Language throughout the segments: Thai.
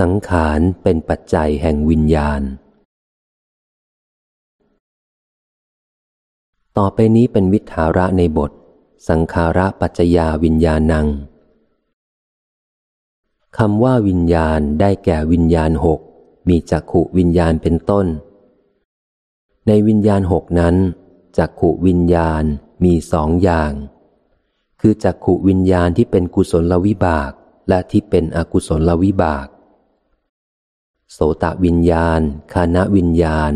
สังขารเป็นปัจจัยแห่งวิญญาณ ต่อไปนี้เป็นวิถาระในบท สังขาระปัจจยาวิญญาณังคำว่าวิญญาณได้แก่วิญญาณหกมีจักขุวิญญาณเป็นต้น ในวิญญาณหกนั้นจักขุวิญญาณมีสองอย่าง คือจักขุวิญญาณที่เป็นกุศลวิบาก และที่เป็นอกุศลวิบาก โสตวิญญาณ คานวิญญาณ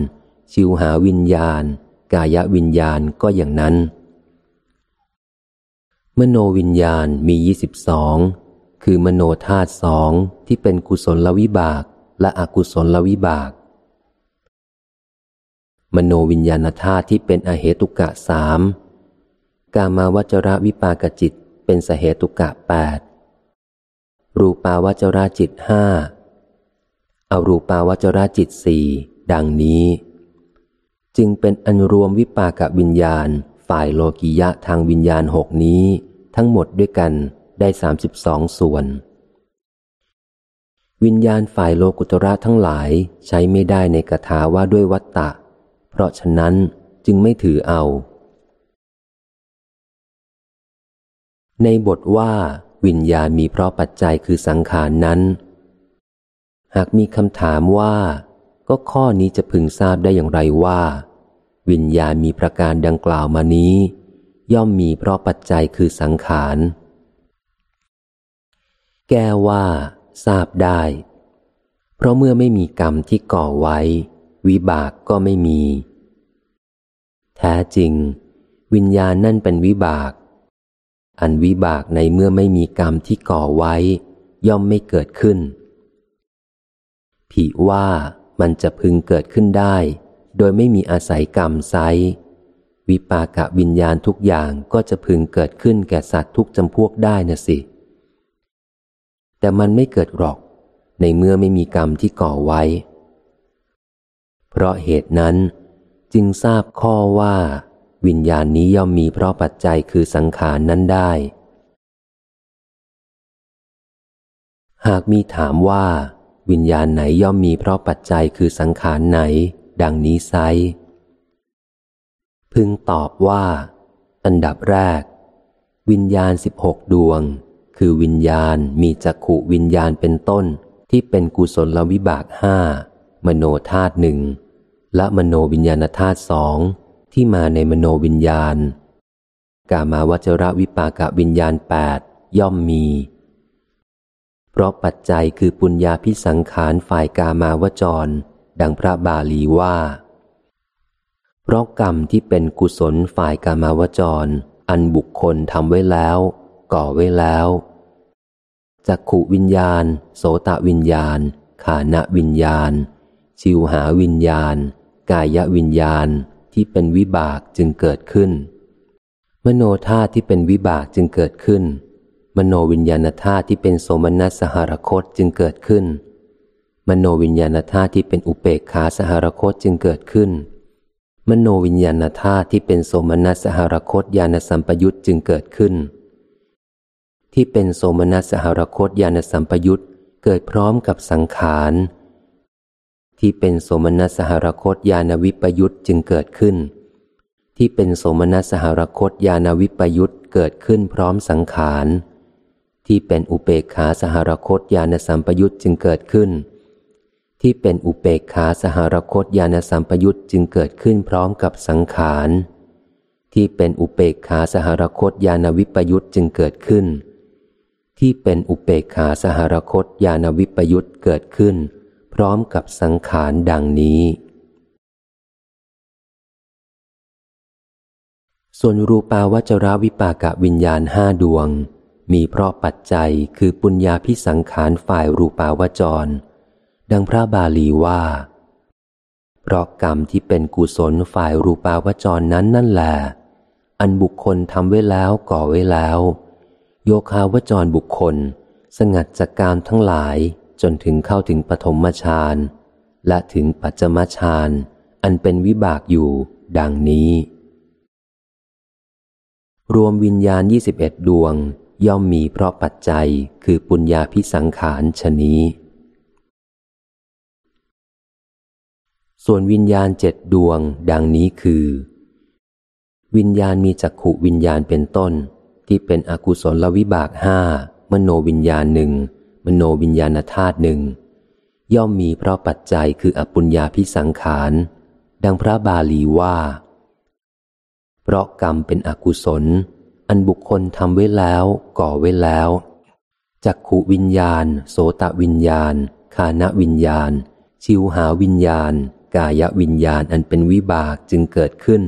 ชิวหาวิญญาณ กายวิญญาณก็อย่างนั้น มโนวิญญาณมียี่สิบสองคือมโนธาตุสองที่เป็นกุศลวิบากและอกุศลวิบาก มโนวิญญาณธาตุที่เป็นอเหตุกะสามกามาวจระวิปากจิตเป็นสเหตุกะแปดรูปาวจราจิตห้า อารูปาวจราจิตสี่ดังนี้ จึงเป็นอันรวมวิปากวิญญาณ ฝ่ายโลกิยะทางวิญญาณหกนี้ ทั้งหมดด้วยกันได้สามสิบสองส่วน วิญญาณฝ่ายโลกุตระทั้งหลายใช้ไม่ได้ในกถาว่าด้วยวัตตะ เพราะฉะนั้นจึงไม่ถือเอา ในบทว่าวิญญาณมีเพราะปัจจัยคือสังขารนั้น หากมีคำถามว่า ก็ข้อนี้จะพึงทราบได้อย่างไรว่า วิญญาณมีประการดังกล่าวมานี้ ย่อมมีเพราะปัจจัยคือสังขาร แก้ว่า ทราบได้ เพราะเมื่อไม่มีกรรมที่ก่อไว้ วิบากก็ไม่มี แท้จริง วิญญาณนั่นเป็นวิบาก อันวิบากในเมื่อไม่มีกรรมที่ก่อไว้ ย่อมไม่เกิดขึ้น ผีว่ามันจะพึงเกิดขึ้นได้ โดยไม่มีอาศัยกรรมไซวิปากะวิญญาณทุกอย่างก็จะพึงเกิดขึ้นแก่สัตว์ทุกจำพวกได้นะสิ แต่มันไม่เกิดหรอก ในเมื่อไม่มีกรรมที่ก่อไว้ เพราะเหตุนั้น จึงทราบข้อว่า วิญญาณนี้ย่อมมีเพราะปัจจัยคือสังขารนนั้นได้ หากมีถามว่า วิญญาณไหนย่อมมีเพราะปัจจัยคือสังขารไหน ดังนี้ไซพึงตอบว่า อันดับแรก วิญญาณสิบหกดวง คือวิญญาณมีจักขุวิญญาณเป็นต้น ที่เป็นกุศลวิบากห้ามโนธาตุหนึ่งและมโนวิญญาณธาตุสองที่มาในมโนวิญญาณ กามาวจระวิปากวิญญาณแปดย่อมมี ราะปัจจัยคือปุญญาพิสังขารฝ่ายกามาวจร ดังพระบาลีว่า เพราะกรรมที่เป็นกุศลฝ่ายกามาวจร อันบุคคลทำไว้แล้ว ก่อไว้แล้วจักขุวิญญาณ โสตวิญญาณ ขานะวิญญาณ ชิวหาวิญญาณ กายวิญญาณที่เป็นวิบากจึงเกิดขึ้น มโนธาตุที่เป็นวิบากจึงเกิดขึ้น มโนวิญญาณธาตุที่เป็นโสมนัสสหรคตจึงเกิดขึ้น มโนวิญญาณธาตุที่เป็นอุเปกขาสหรคตจึงเกิดขึ้น มโนวิญญาณธาตุที่เป็นโสมนัสสหรคตญาณสัมปยุตจึงเกิดขึ้น ที่เป็นโสมนัสสหรคตญาณสัมปยุตเกิดพร้อมกับสังขาร ที่เป็นโสมนัสสหรคตญาณวิปยุตจึงเกิดขึ้น ที่เป็นโสมนัสหรคตญาณวิปยุตเกิดขึ้นพร้อมสังขาร ที่เป็นอุเปกขาสหรคตญาณสัมปยุตจึงเกิดขึ้น ที่เป็นอุเปกขาสหรคตญาณสัมปยุตจึงเกิดขึ้นพร้อมกับสังขาร ที่เป็นอุเปกขาสหรคตญาณวิปยุตจึงเกิดขึ้น ที่เป็นอุเปกขาสหรคตญาณวิปยุตเกิดขึ้น พร้อมกับสังขารดังนี้ ส่วนรูปาวจราวิปากะวิญญาณห้าดวง มีเพราะปัจจัยคือปุญญาพิสังขารฝ่ายรูปาวจร ดังพระบาลีว่า เพราะกรรมที่เป็นกุศลฝ่ายรูปาวจรนั้นนั่นแหละอันบุคคลทำไว้แล้วก่อไว้แล้ว โยคาวจรบุคคล สงัดจากการทั้งหลายจนถึงเข้าถึงปฐมฌานและถึงปัจจมฌานอันเป็นวิบากอยู่ดังนี้ รวมวิญญาณ 21 ดวง ย่อมมีเพราะปัจจัยคือปุญญาพิสังขารชนี้ ส่วนวิญญาณเจ็ดดวงดังนี้คือ วิญญาณมีจักขุวิญญาณเป็นต้น ที่เป็นอกุศลวิบากห้ามโนวิญญาณหนึ่งมโนวิญญาณธาตุหนึ่งย่อมมีเพราะปัจจัยคืออปุญญาพิสังขาร ดังพระบาลีว่า เพราะกรรมเป็นอกุศล อันบุคคลทำไว้แล้ว ก่อไว้แล้วจักขุวิญญาณ โสตวิญญาณ คานวิญญาณ ชิวหาวิญญาณ กายวิญญาณอันเป็นวิบากจึงเกิดขึ้น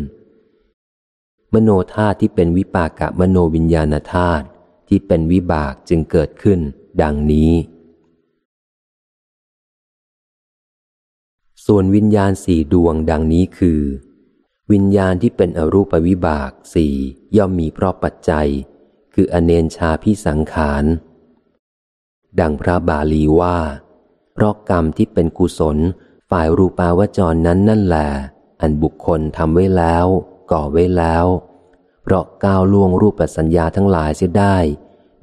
มโนธาตุที่เป็นวิปากะมโนวิญญาณธาตุที่เป็นวิบากจึงเกิดขึ้น ดังนี้ ส่วนวิญญาณสี่ดวงดังนี้คือ วิญญาณที่เป็นอรูปวิบากสี่ย่อมมีเพราะปัจจัย คืออเนนชาพิสังขาร ดังพระบาลีว่า เพราะกรรมที่เป็นกุศล ฝ่ายรูปาวจรนั้นนั่นแหละอันบุคคลทำไว้แล้ว ก่อไว้แล้ว เพราะก้าวล่วงรูปสัญญาทั้งหลายเสียได้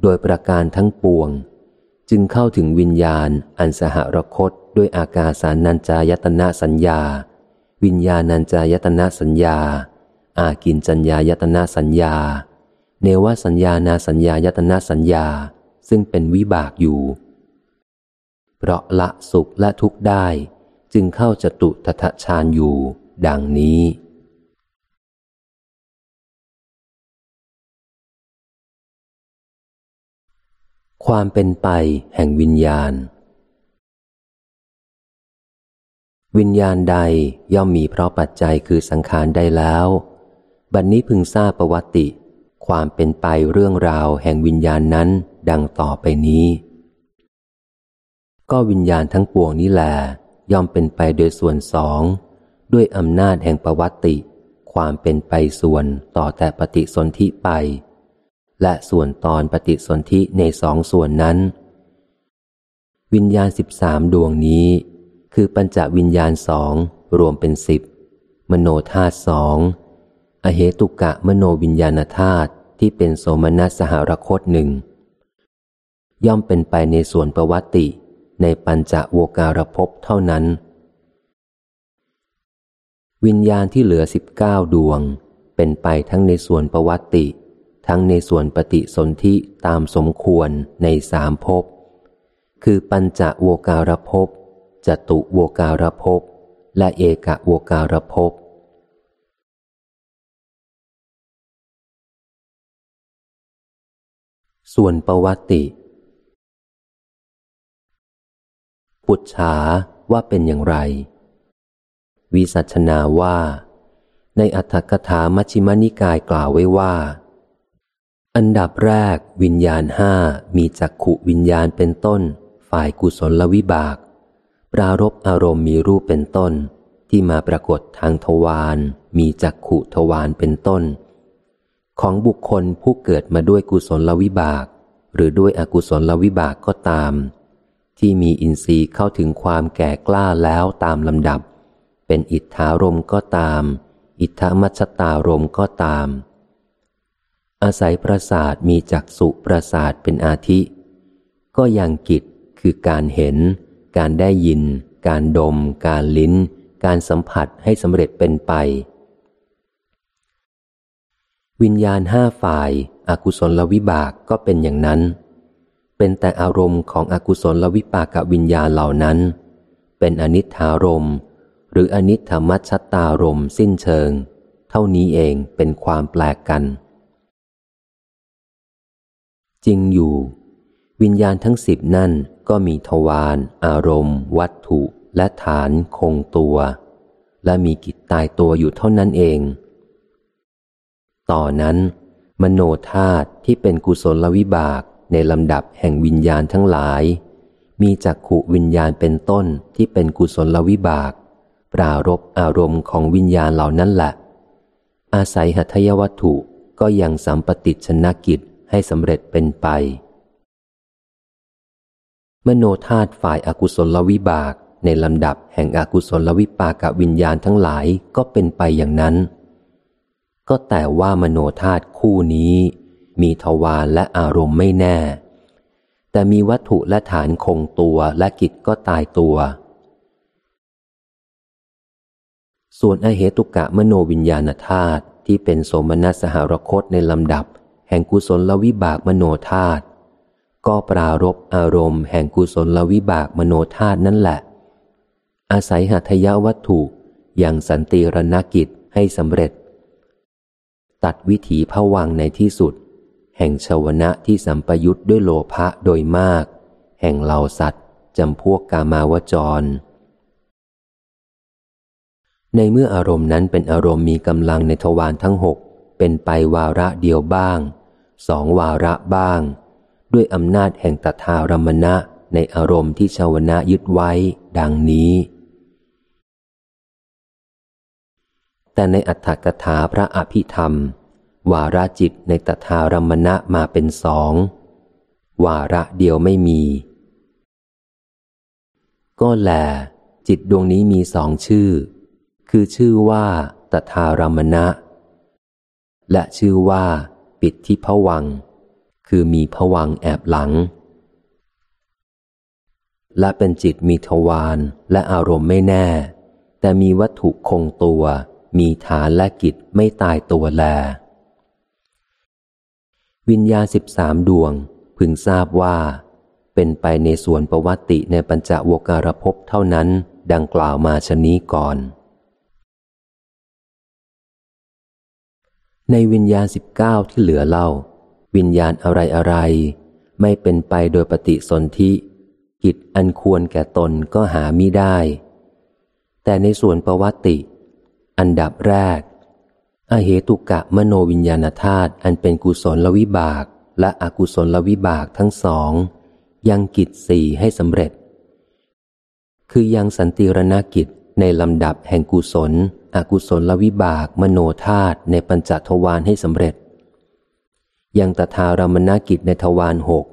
โดยประการทั้งปวง จึงเข้าถึงวิญญาณอันสหรคตด้วยอากาสานัญจายตนะสัญญา วิญญาณัญจายตนะสัญญา อากินจัญญายตนะสัญญา เนวสัญญานาสัญญายตนะสัญญา ซึ่งเป็นวิบากอยู่ เพราะละสุขและทุกข์ได้ จึงเข้าจตุทถฌานอยู่ ดังนี้ความเป็นไปแห่งวิญญาณ วิญญาณใดย่อมมีเพราะปัจจัยคือสังขารได้แล้ว บัดนนี้พึงทราบประวัติ ความเป็นไปเรื่องราวแห่งวิญญาณนั้นดังต่อไปนี้ ก็วิญญาณทั้งปวงนี้แหลย่อมเป็นไปโดยส่วนสองด้วยอำนาจแห่งประวัติ ความเป็นไปส่วนต่อแต่ปฏิสนธิไป และส่วนตอนปฏิสนธิในสองส่วนนั้น วิญญาณสิบสามดวงนี้ คือปัญจวิญญาณสองรวมเป็นสิบมโนธาตุสองอเหตุกะมโนวิญญาณธาตุที่เป็นโสมนัสสหรคตหนึ่งย่อมเป็นไปในส่วนประวัติ ในปัญจโวการภพเท่านั้น วิญญาณที่เหลือสิบเก้าดวง เป็นไปทั้งในส่วนประวัติ ทั้งในส่วนปฏิสนธิตามสมควรในสามภพคือปัญจโวการภพ จตุโวการภพและเอกโวการภพส่วนประวัติ ปุจฉาว่าเป็นอย่างไร วิสัชนาว่า ในอัตถกถามัชิมนิกายกล่าวไว้ว่า อันดับแรกวิญญาณห้ามีจักขุวิญญาณเป็นต้น ฝ่ายกุศลวิบาก ปรารบอารมณ์มีรูปเป็นต้น ที่มาปรากฏทางทวารมีจักขุทวารเป็นต้น ของบุคคลผู้เกิดมาด้วยกุศลวิบาก หรือด้วยอกุศลวิบากก็ตาม ที่มีอินทรีย์เข้าถึงความแก่กล้าแล้วตามลำดับ เป็นอิทธารมก็ตาม อิทธามัชตารมก็ตาม อาศัยประสาทมีจักสุประสาทเป็นอาทิ ก็ยังกิจคือการเห็น การได้ยิน การดม การลิ้น การสัมผัสให้สำเร็จเป็นไป วิญญาณห้าฝ่ายอากุศลวิบากก็เป็นอย่างนั้น เป็นแต่อารมณ์ของอกุศลวิปากวิญญาณเหล่านั้น เป็นอนิถารมหรืออนิธรรมชัตตารมสิ้นเชิง เท่านี้เองเป็นความแปลกกัน จริงอยู่ วิญญาณทั้งสิบนั่น ก็มีทวารอารมณ์ วัตถุและฐานคงตัว และมีกิจตายตัวอยู่เท่านั้นเอง ต่อนนั้น มโนธาตุที่เป็นกุศลวิบากในลำดับแห่งวิญญาณทั้งหลาย มีจักขุวิญญาณเป็นต้นที่เป็นกุศลวิบาก ปรารบอารมณ์ของวิญญาณเหล่านั้นแหละ อาศัยหัตถยวัตถุก็ยังสัมปติชนกิจให้สำเร็จเป็นไป มโนธาตุฝ่ายอากุศลวิบาก ในลำดับแห่งอกุศลวิปากวิญญาณทั้งหลายก็เป็นไปอย่างนั้น ก็แต่ว่ามโนธาตุคู่นี้ มีทวารและอารมณ์ไม่แน่ แต่มีวัตถุและฐานคงตัวและกิจก็ตายตัว ส่วนอเหตุกะมโนวิญญาณธาตุที่เป็นโสมนัสสหรคตในลำดับ แห่งกุศลวิบากมโนธาตุ ก็ปรารบอารมณ์แห่งกุศลวิบากมโนธาตุนั่นแหละ อาศัยหัตถยวัตถุอย่างสันติรณกิจให้สำเร็จ ตัดวิถีผวังในที่สุด แห่งชวนะที่สัมปยุทธ์ด้วยโลภะโดยมาก แห่งเหล่าสัตว์จำพวกกามาวจร ในเมื่ออารมณ์นั้นเป็นอารมณ์มีกำลังในทวารทั้งหกเป็นไปวาระเดียวบ้าง สองวาระบ้าง ด้วยอำนาจแห่งตถารมณะในอารมณ์ที่ชาวนะยึดไว้ดังนี้ แต่ในอัฏฐกถาพระอภิธรรม วาระจิตในตถารมณะมาเป็นสอง วาระเดียวไม่มี ก็แล จิตดวงนี้มีสองชื่อ คือชื่อว่าตถารมณะ และชื่อว่า ปิดที่ผวัง คือมีผวังแอบหลัง และเป็นจิตมีทวารและอารมณ์ไม่แน่ แต่มีวัตถุคงตัว มีฐานและกิจไม่ตายตัวแล วิญญาณสิบสามดวง พึงทราบว่า เป็นไปในส่วนประวัติในปัญจโวการภพเท่านั้นดังกล่าวมาชนี้ก่อน ในวิญญาณสิบเก้าที่เหลือเล่า วิญญาณอะไรอะไร ไม่เป็นไปโดยปฏิสนธิกิจอันควรแก่ตนก็หามิได้ แต่ในส่วนประวัติ อันดับแรก อเหตุกะมโนวิญญาณธาตุอันเป็นกุศลลวิบาก และอกุศลลวิบากทั้งสอง ยังกิจสี่ให้สำเร็จ คือยังสันติรณกิจในลำดับแห่งกุศล อกุศลวิบาก มโนธาตุในปัญจทวารให้สำเร็จ ยังตถารมณกิจในทวารหก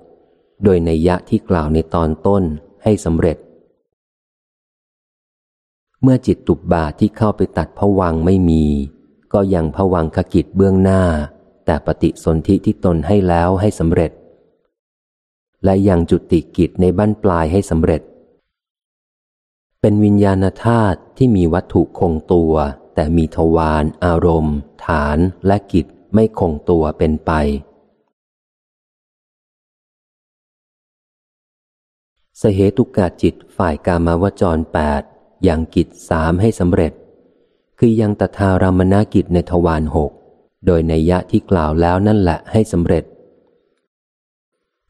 โดยในยะที่กล่าวในตอนต้นให้สำเร็จ เมื่อจิตตุบบาที่เข้าไปตัดผวังไม่มี ก็ยังผวังขกิจเบื้องหน้า แต่ปฏิสนธิที่ตนให้แล้วให้สำเร็จ และยังจุติกิจในบั้นปลายให้สำเร็จ เป็นวิญญาณธาตุที่มีวัตถุคงตัว แต่มีทวารอารมณ์ ฐานและกิจไม่คงตัวเป็นไป สเหตุกาจิตฝ่ายกามาวจรแปดยังกิจสามให้สำเร็จ คือยังตถารามนากิจในทวารหกโดยในยะที่กล่าวแล้วนั่นแหละให้สำเร็จ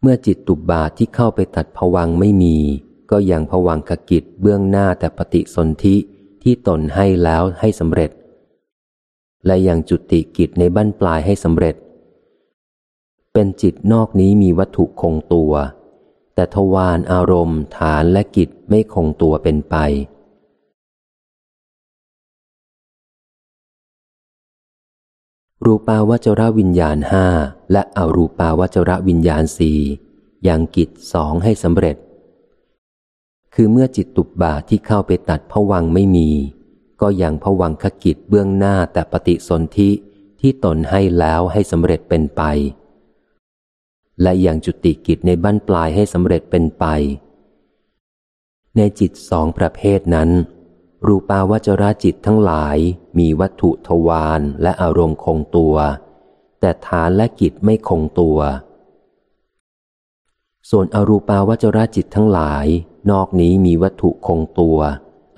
เมื่อจิตตุบบาทที่เข้าไปตัดผวังไม่มี ก็ยังผวังขกิจเบื้องหน้าแต่ปฏิสนธิที่ตนให้แล้วให้สำเร็จ และยังจุติกิจในบั้นปลายให้สำเร็จ เป็นจิตนอกนี้มีวัตถุคงตัว แต่ทวารอารมณ์ ฐานและกิจไม่คงตัวเป็นไป รูปาวจรวิญญาณห้าและอรูปาวจรวิญญาณสี่อย่างกิจสองให้สำเร็จ คือเมื่อจิตตุบบาที่เข้าไปตัดผวังไม่มี ก็ยังผวังขกิจเบื้องหน้าแต่ปฏิสนธิที่ตนให้แล้วให้สำเร็จเป็นไป และอยังจุติกิจในบั้นปลายให้สำเร็จเป็นไป ในจิตสองประเภทนั้น รูปาวจราจิตทั้งหลายมีวัตถุทวารและอารมณ์คงตัว แต่ฐานและกิจไม่คงตัว ส่วนอรูปาวจราจิตทั้งหลาย นอกนี้มีวัตถุคงตัว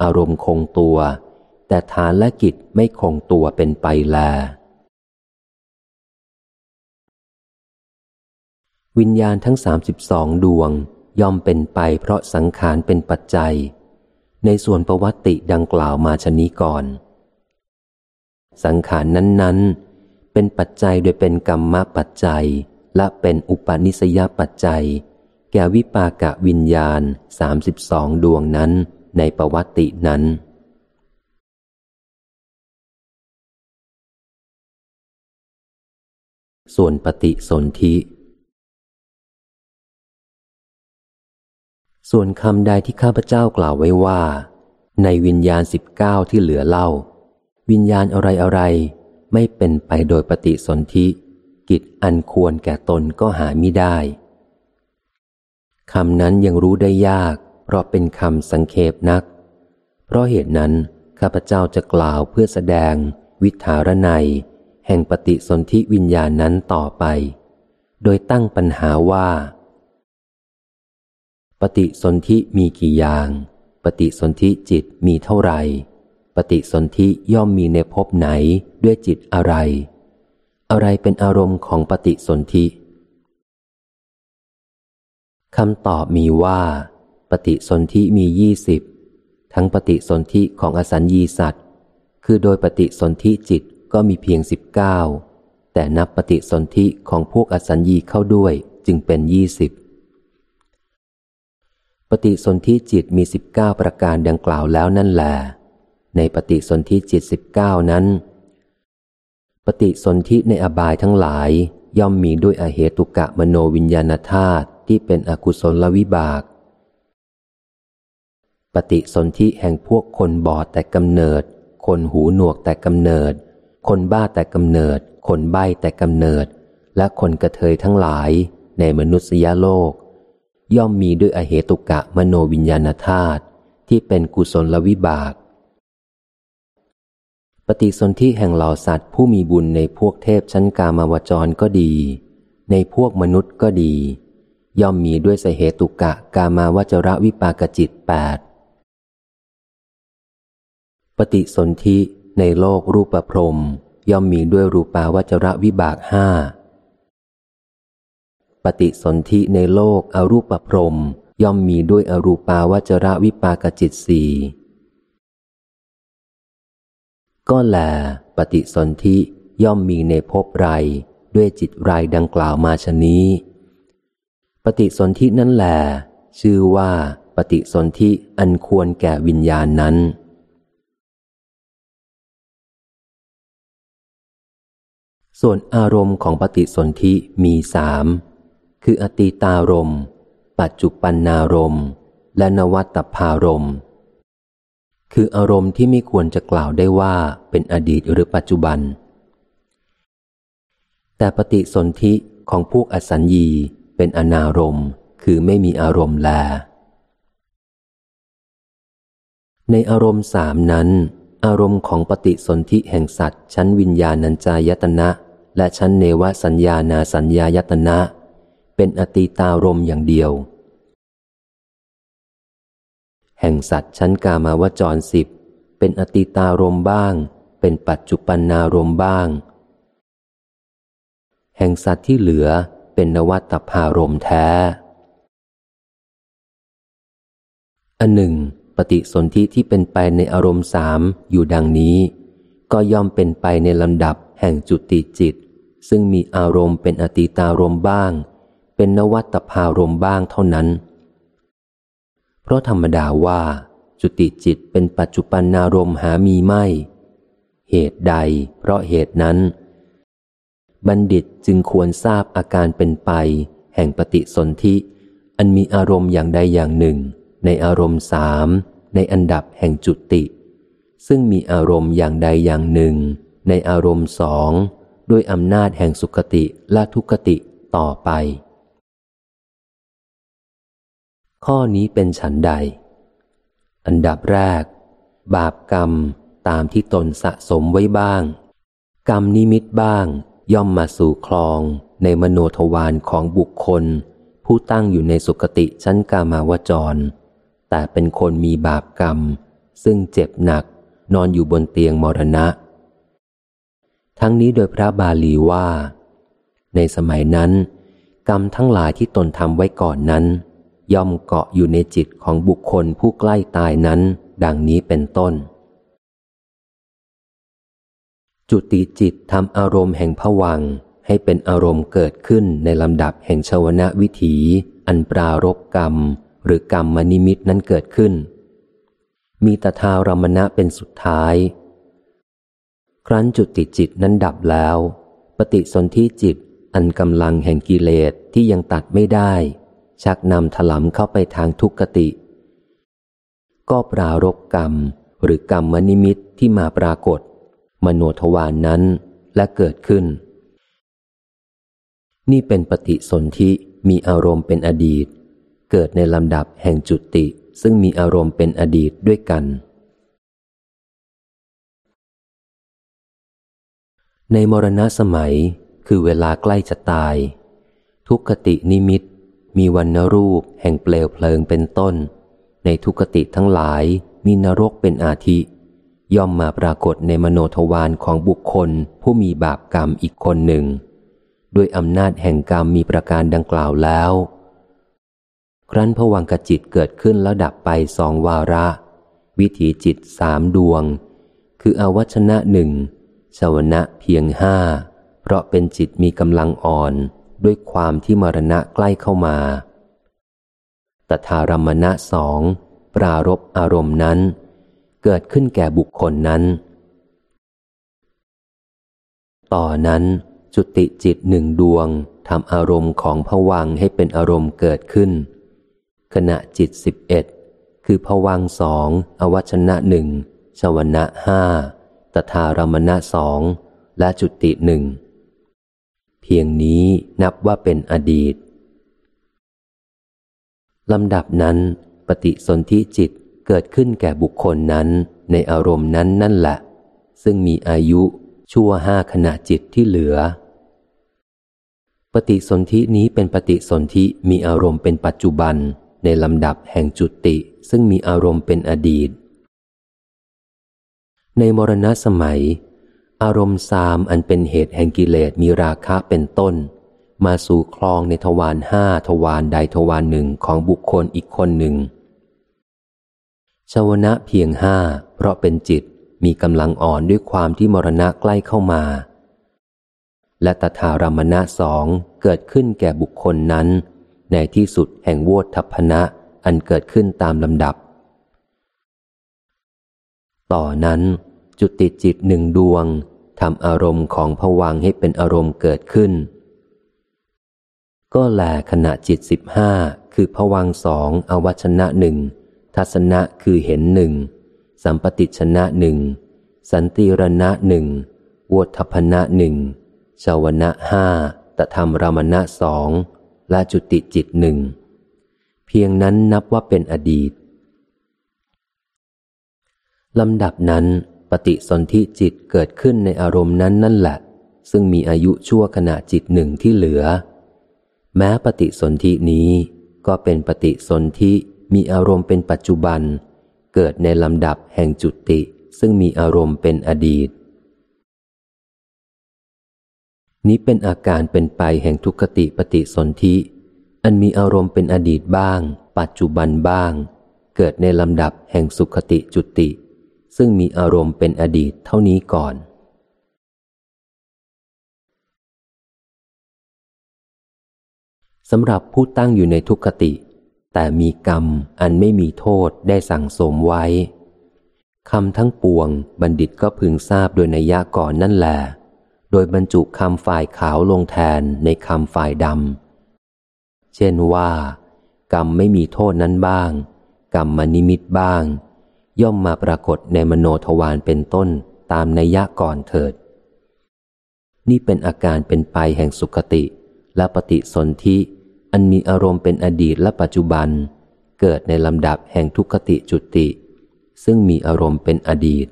อารมณ์คงตัว แต่ฐานและกิจไม่คงตัวเป็นไปแล วิญญาณทั้งสามสิบสองดวงย่อมเป็นไปเพราะสังขารเป็นปัจจัย ในส่วนประวัติดังกล่าวมาชนี้ก่อน สังขารนั้น ๆ เป็นปัจจัยโดยเป็นกรรมปัจจัย และเป็นอุปนิสยปัจจัย แก่วิปากะวิญญาณสามสิบสองดวงนั้นในประวัตินั้นส่วนปฏิสนธิ ส่วนคำใดที่ข้าพเจ้ากล่าวไว้ว่า ในวิญญาณสิบเก้าที่เหลือเล่า วิญญาณอะไรอะไรไม่เป็นไปโดยปฏิสนธิกิจอันควรแก่ตนก็หาไม่ได้คำนั้นยังรู้ได้ยาก เพราะเป็นคำสังเขปนัก เพราะเหตุนั้นข้าพเจ้าจะกล่าวเพื่อแสดง วิถารนัยแห่งปฏิสนธิวิญญาณนั้นต่อไป โดยตั้งปัญหาว่า ปฏิสนธิมีกี่อย่าง ปฏิสนธิจิตมีเท่าไหร่ ปฏิสนธิย่อมมีในภพไหนด้วยจิตอะไร อะไรเป็นอารมณ์ของปฏิสนธิคำตอบมีว่า ปฏิสนธิมียี่สิบทั้งปฏิสนธิของอสัญญีสัตว์ คือโดยปฏิสนธิจิตก็มีเพียงสิบเก้าแต่นับปฏิสนธิของพวกอสัญญีเข้าด้วยจึงเป็นยี่สิบ ปฏิสนธิจิตมีสิบเก้าประการดังกล่าวแล้วนั่นแหละในปฏิสนธิจิตสิบเก้านั้น ปฏิสนธิในอบายทั้งหลายย่อมมีด้วยอเหตุกะมโนวิญญาณธาตุที่เป็นอกุศลวิบาก ปฏิสนธิแห่งพวกคนบอดแต่กำเนิด คนหูหนวกแต่กำเนิด คนบ้าแต่กำเนิด คนใบ้แต่กำเนิด และคนกระเทยทั้งหลายในมนุษยโลก ย่อมมีด้วยอเหตุกะมโนวิญญาณธาตุที่เป็นกุศลวิบาก ปฏิสนธิแห่งเหล่าสัตว์ผู้มีบุญในพวกเทพชั้นกามาวจรก็ดี ในพวกมนุษย์ก็ดี ย่อมมีด้วยสเหตุกะกามาวจระวิปากจิตแปดปฏิสนธิในโลกรูปประพรมย่อมมีด้วยรูปาวจระวิบากห้า ฏิสนธิในโลกอรูปพรม ย่อมมีด้วยอรูปาวจระวิปากจิตสี่ก็แล ปฏิสนธิย่อมมีในภพไร ด้วยจิตไรดังกล่าวมาชนี้ ปฏิสนธินั่นแหลชื่อว่า ปฏิสนธิอันควรแก่วิญญาณนั้น ส่วนอารมณ์ของปฏิสนธิมีสาม คืออติตารม ปัจจุปันนารม และนวัตพารม คืออารมณ์ที่ไม่ควรจะกล่าวได้ว่าเป็นอดีตหรือปัจจุบัน แต่ปฏิสนธิของพวกอสัญญีเป็นอนารมณ์คือไม่มีอารมณ์แล ในอารมณ์สามนั้น อารมณ์ของปฏิสนธิแห่งสัตว์ ชั้นวิญญาณัญจายตนะ และชั้นเนวสัญญานาสัญญายตนะ เป็นอติตารมอย่างเดียว แห่งสัตว์ชั้นกามาวจรสิบ เป็นอติตารมบ้าง เป็นปัจจุปันนารมบ้าง แห่งสัตว์ที่เหลือเป็นนวัตพารมแท้ อันหนึ่ง ปฏิสนธิที่เป็นไปในอารมณ์สามอยู่ดังนี้ ก็ย่อมเป็นไปในลำดับแห่งจุติจิต ซึ่งมีอารมณ์เป็นอติตารมบ้าง เป็นนวัตพารมบ้างเท่านั้น เพราะธรรมดาว่าจุติจิตเป็นปัจจุบันนารมหามีไม่ เหตุใดเพราะเหตุนั้น บัณฑิตจึงควรทราบอาการเป็นไป แห่งปฏิสนธิ อันมีอารมณ์อย่างใดอย่างหนึ่ง ในอารมณ์สามในอันดับแห่งจุติ ซึ่งมีอารมณ์อย่างใดอย่างหนึ่ง ในอารมณ์สองด้วยอำนาจแห่งสุขติและทุกติต่อไป ข้อนี้เป็นฉันใด อันดับแรก บาปกรรมตามที่ตนสะสมไว้บ้าง กรรมนิมิตบ้าง ย่อมมาสู่คลองในมโนทวารของบุคคล ผู้ตั้งอยู่ในสุคติชั้นกามาวจร แต่เป็นคนมีบาปกรรม ซึ่งเจ็บหนักนอนอยู่บนเตียงมรณะ ทั้งนี้โดยพระบาลีว่า ในสมัยนั้น กรรมทั้งหลายที่ตนทำไว้ก่อนนั้น ย่อมเกาะอยู่ในจิตของบุคคลผู้ใกล้ตายนั้น ดังนี้เป็นต้น จุติจิตทำอารมณ์แห่งผวังให้เป็นอารมณ์เกิดขึ้นในลำดับแห่งชวนะวิถี อันปรารบกรรม หรือกรรมมนิมิตนั้นเกิดขึ้น มีตถารมณะเป็นสุดท้าย ครั้นจุติจิตนั้นดับแล้ว ปฏิสนธิจิตอันกำลังแห่งกิเลสที่ยังตัดไม่ได้ ชักนำถลำเข้าไปทางทุกขติ ก็ปรารบกรรมหรือกรรมมนิมิตที่มาปรากฏ มโนทวานนั้นและเกิดขึ้น นี่เป็นปฏิสนธิมีอารมณ์เป็นอดีต เกิดในลำดับแห่งจุติซึ่งมีอารมณ์เป็นอดีตด้วยกัน ในมรณะสมัยคือเวลาใกล้จะตาย ทุกขตินิมิต มีวันนรูปแห่งเปลวเพลิงเป็นต้น ในทุกติทั้งหลายมีนรกเป็นอาทิ ย่อมมาปรากฏในมโนทวารของบุคคลผู้มีบาปกรรมอีกคนหนึ่ง ด้วยอำนาจแห่งกรรมมีประการดังกล่าวแล้ว ครั้นผวังกจิตเกิดขึ้นแล้วดับไปสองวาระ วิถีจิตสามดวง คืออวัชนะหนึ่งชาวนะเพียงห้าเพราะเป็นจิตมีกำลังอ่อน ด้วยความที่มรณะใกล้เข้ามาตถารมณะสองปรารบอารมณ์นั้น เกิดขึ้นแก่บุคคลนั้น ต่อนนั้นจุติจิตหนึ่งดวงทำอารมณ์ของผวังให้เป็นอารมณ์เกิดขึ้น ขณะจิตสิบเอ็ดคือผวังสองอวัชนะหนึ่งชวนะห้าตถารมณะสองและจุติหนึ่ง พียงนี้นับว่าเป็นอดีตลำดับนั้น ปฏิสนธิจิตเกิดขึ้นแก่บุคคลนั้นในอารมณ์นั้นนั่นแหละ ซึ่งมีอายุชั่วห้าขณะจิตที่เหลือ ปฏิสนธินี้เป็นปฏิสนธิมีอารมณ์เป็นปัจจุบันในลำดับแห่งจุติ ซึ่งมีอารมณ์เป็นอดีต ในมรณะสมัย อารมณ์สามอันเป็นเหตุแห่งกิเลสมีราคะเป็นต้น มาสู่คลองในทวารห้าทวารใดทวารหนึ่งของบุคคลอีกคนหนึ่งชาวนะเพียงห้าเพราะเป็นจิตมีกำลังอ่อนด้วยความที่มรณะใกล้เข้ามา และตถารมณะสองเกิดขึ้นแก่บุคคลนั้น ในที่สุดแห่งโวทัพนะอันเกิดขึ้นตามลำดับ ต่อนั้น จุดติดจิตหนึ่งดวงทำอารมณ์ของผวังให้เป็นอารมณ์เกิดขึ้น ก็แลขณะจิตสิบห้าคือผวังสองอวัชนะหนึ่งทัศนะคือเห็นหนึ่งสัมปติชนะหนึ่งสันติรณะหนึ่งวทพนะหนึ่งชาวนะห้าตธรรมรามณะสองและจุติจิตหนึ่งเพียงนั้นนับว่าเป็นอดีตลำดับนั้น ปฏิสนธิจิตเกิดขึ้นในอารมณ์นั้นนั่นแหละ ซึ่งมีอายุชั่วขณะจิตหนึ่งที่เหลือ แม้ปฏิสนธินี้ก็เป็นปฏิสนธิมีอารมณ์เป็นปัจจุบัน เกิดในลำดับแห่งจุติ ซึ่งมีอารมณ์เป็นอดีต นี้เป็นอาการเป็นไปแห่งทุกขติปฏิสนธิ อันมีอารมณ์เป็นอดีตบ้าง ปัจจุบันบ้าง เกิดในลำดับแห่งสุขติจุติ ซึ่งมีอารมณ์เป็นอดีตเท่านี้ก่อน สำหรับผู้ตั้งอยู่ในทุกขติ แต่มีกรรมอันไม่มีโทษได้สั่งสมไว้คำทั้งปวงบัณฑิตก็พึงทราบโดยในยะก่อนนั่นแหละโดยบรรจุคำฝ่ายขาวลงแทนในคำฝ่ายดำ เช่นว่า กรรมไม่มีโทษนั้นบ้าง กรรมมนิมิตบ้าง ย่อมมาปรากฏในมโนทวารเป็นต้นตามในยะก่อนเถิด นี่เป็นอาการเป็นไปแห่งสุขติ และปฏิสนธิอันมีอารมณ์เป็นอดีตและปัจจุบัน เกิดในลำดับแห่งทุกขติจุติ ซึ่งมีอารมณ์เป็นอดีต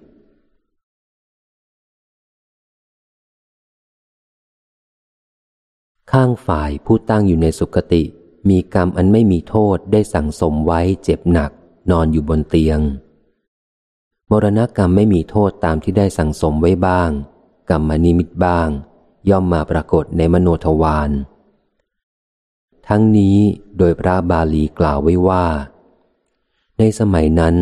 ข้างฝ่ายผู้ตั้งอยู่ในสุขติ มีกรรมอันไม่มีโทษได้สั่งสมไว้เจ็บหนัก นอนอยู่บนเตียง มรณกรรมไม่มีโทษตามที่ได้สั่งสมไว้บ้าง กรรมนิมิตบ้าง ย่อมมาปรากฏในมโนทวารทั้งนี้โดยพระบาลีกล่าวไว้ว่า ในสมัยนั้น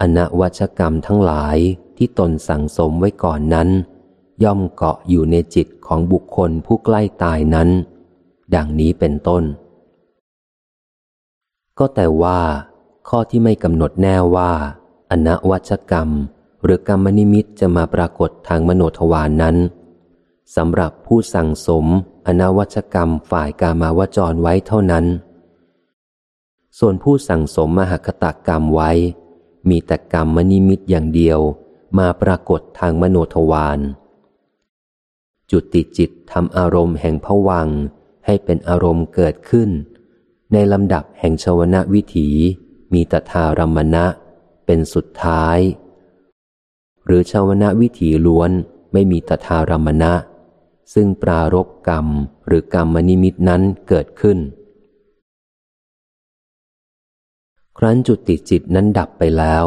อนวัชกรรมทั้งหลายที่ตนสั่งสมไว้ก่อนนั้น ย่อมเกาะอยู่ในจิตของบุคคลผู้ใกล้ตายนั้น ดังนี้เป็นต้น ก็แต่ว่า ข้อที่ไม่กำหนดแน่ว่า อนวัชกรรม หรือกรรมนิมิตจะมาปรากฏทางมโนทวานนั้นสำหรับผู้สั่งสมอนวัชกรรมฝ่ายกามาวจรไว้เท่านั้น ส่วนผู้สั่งสมมหคตกรรมไว้ มีแต่กรรมมนิมิตอย่างเดียวมาปรากฏทางมโนทวารจุดติจิตทำอารมณ์แห่งผวังให้เป็นอารมณ์เกิดขึ้น ในลำดับแห่งชวนะวิถี มีตถารมณะ เป็นสุดท้าย หรือชาวนะวิถีล้วนไม่มีตถารมณะ ซึ่งปรารบกรรมหรือกรรมนิมิตนั้นเกิดขึ้น ครั้นจุติจิตนั้นดับไปแล้ว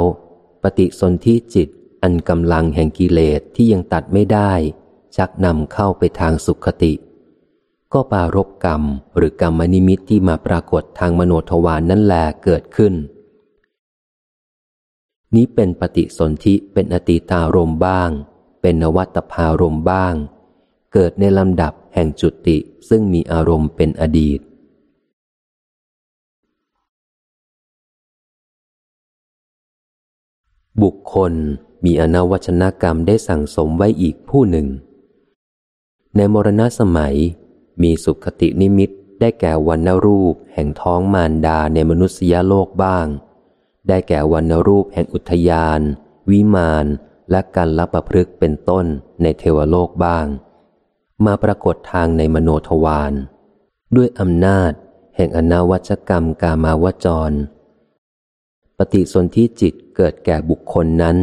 ปฏิสนธิจิตอันกำลังแห่งกิเลสที่ยังตัดไม่ได้ ชักนำเข้าไปทางสุขติ ก็ปารบกรรมหรือกรรมนิมิตที่มาปรากฏทางมโนทวานนั่นแลเกิดขึ้น นี้เป็นปฏิสนธิเป็นอติตารมบ้าง เป็นนวัตพารมบ้าง เกิดในลำดับแห่งจุติซึ่งมีอารมณ์เป็นอดีต บุคคลมีอนวัชนกรรมได้สั่งสมไว้อีกผู้หนึ่ง ในมรณะสมัยมีสุขตินิมิตได้แก่วันนรูปแห่งท้องมารดาในมนุษยโลกบ้าง ได้แก่วันรูปแห่งอุทยาน วิมานและการรับประพฤกเป็นต้นในเทวโลกบ้าง มาปรากฏทางในมโนทวารด้วยอำนาจ แห่งอนวัชกรรมกามาวจร ปฏิสนธิจิตเกิดแก่บุคคลนั้น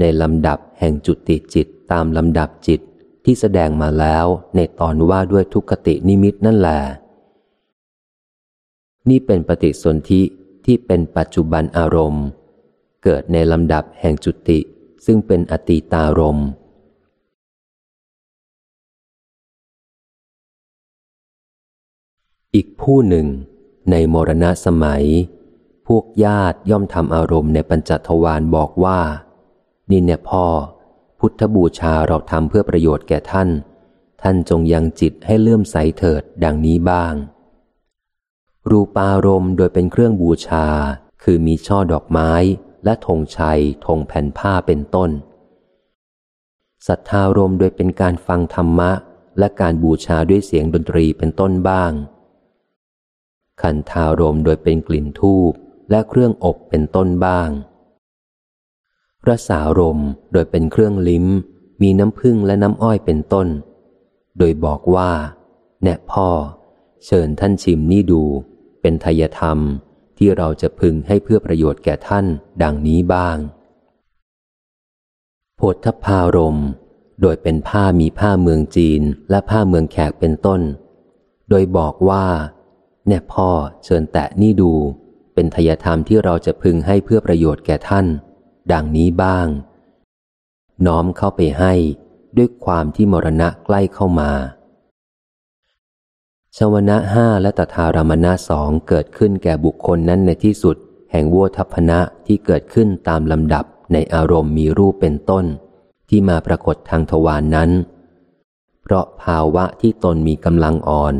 ในลำดับแห่งจุติจิตตามลำดับจิตที่แสดงมาแล้วในตอนว่าด้วยทุกขตินิมิตนั่นแหละนี่เป็นปฏิสนธิ ที่เป็นปัจจุบันอารมณ์ เกิดในลำดับแห่งจุติ ซึ่งเป็นอตีตารมณ์อีกผู้หนึ่ง ในมรณะสมัย พวกญาติย่อมทำอารมณ์ในปัญจทวารบอกว่า นี่เนี่ยพ่อ พุทธบูชาเราทำเพื่อประโยชน์แก่ท่าน ท่านจงยังจิตให้เลื่อมใสเถิดดังนี้บ้าง รูปารมณ์โดยเป็นเครื่องบูชา คือมีช่อดอกไม้และธงชัยธงแผ่นผ้าเป็นต้น สัทธารมณ์โดยเป็นการฟังธรรมะ และการบูชาด้วยเสียงดนตรีเป็นต้นบ้าง ขันธารมณ์โดยเป็นกลิ่นทูบและเครื่องอบเป็นต้นบ้างรสารมโดยเป็นเครื่องลิ้ม มีน้ำพึ่งและน้ำอ้อยเป็นต้น โดยบอกว่า แน่พ่อ เชิญท่านชิมนี่ดู เป็นทายธรรมที่เราจะพึงให้เพื่อประโยชน์แก่ท่านดังนี้บ้าง โพธพารม โดยเป็นผ้ามีผ้าเมืองจีนและผ้าเมืองแขกเป็นต้น โดยบอกว่า แน่พ่อเชิญแตะนี่ดู เป็นทายธรรมที่เราจะพึงให้เพื่อประโยชน์แก่ท่าน ดังนี้บ้าง น้อมเข้าไปให้ด้วยความที่มรณะใกล้เข้ามา ชวนะห้าและตถารมณะสองเกิดขึ้นแก่บุคคลนั้นในที่สุด แห่งวัทัพนะที่เกิดขึ้นตามลำดับในอารมณ์มีรูปเป็นต้น ที่มาปรากฏทางทวารนนั้น เพราะภาวะที่ตนมีกำลังอ่อน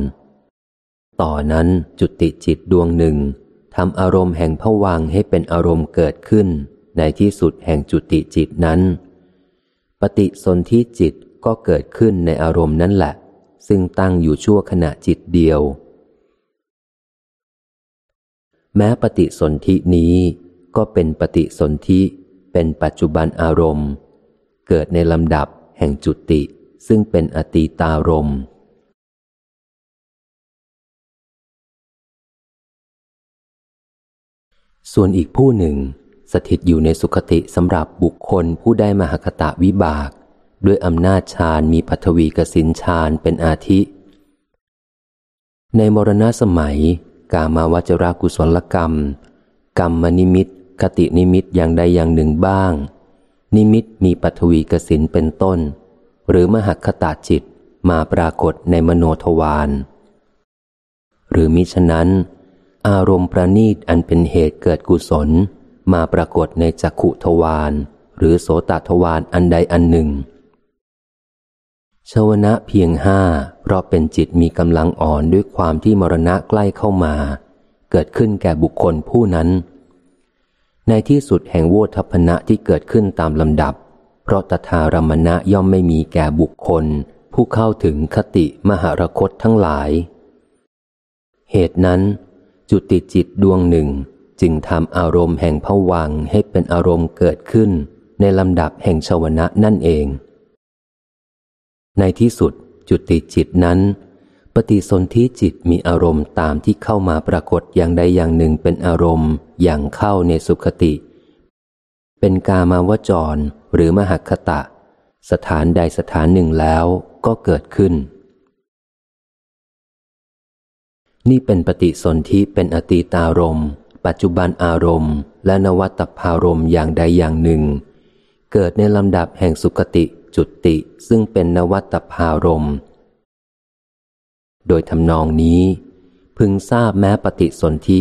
ต่อนนั้นจุติจิตดวงหนึ่งทำอารมณ์แห่งผวังให้เป็นอารมณ์เกิดขึ้น ในที่สุดแห่งจุติจิตนั้น ปฏิสนธิจิตก็เกิดขึ้นในอารมณ์นั้นแหละ ซึ่งตั้งอยู่ชั่วขณะจิตเดียว แม้ปฏิสนธินี้ก็เป็นปฏิสนธิเป็นปัจจุบันอารมณ์ เกิดในลำดับแห่งจุติซึ่งเป็นอตีตารมณ์ส่วนอีกผู้หนึ่ง สถิตอยู่ในสุขติสำหรับบุคคลผู้ได้มหคตะวิบาก ด้วยอำนาจฌานมีพัทวีกสินฌานเป็นอาทิ ในมรณะสมัย กามาวจรกุศลกรรม กรรมนิมิตคตินิมิตอย่างใดอย่างหนึ่งบ้าง นิมิตมีปฐวีกสิณเป็นต้น หรือมหัคคตจิตมาปรากฏในมโนทวารหรือมิฉะนั้น อารมณ์ประณีตอันเป็นเหตุเกิดกุศล มาปรากฏในจักขุทวารหรือโสตทวารอันใดอันหนึ่ง ชวนะเพียงห้าเพราะเป็นจิตมีกำลังอ่อนด้วยความที่มรณะใกล้เข้ามา เกิดขึ้นแก่บุคคลผู้นั้น ในที่สุดแห่งโวทัพนะที่เกิดขึ้นตามลำดับ เพราะตถารมณะย่อมไม่มีแก่บุคคล ผู้เข้าถึงคติมหรคตทั้งหลาย เหตุนั้น จุติจิตดวงหนึ่งจึงทำอารมณ์แห่งผวังให้เป็นอารมณ์เกิดขึ้น ในลำดับแห่งชวนะนั่นเอง ในที่สุดจุติจิตนั้น ปฏิสนธิจิตมีอารมณ์ตามที่เข้ามาปรากฏอย่างใดอย่างหนึ่งเป็นอารมณ์อย่างเข้าในสุขติ เป็นกามาวจรหรือมหคตะ สถานใดสถานหนึ่งแล้วก็เกิดขึ้น นี่เป็นปฏิสนธิเป็นอติตารมณ์ปัจจุบันอารมณ์ และนวัตพารมณ์อย่างใดอย่างหนึ่ง เกิดในลำดับแห่งสุขติ จุติซึ่งเป็นนวัตพารม โดยทำนองนี้ พึงทราบแม้ปฏิสนธิ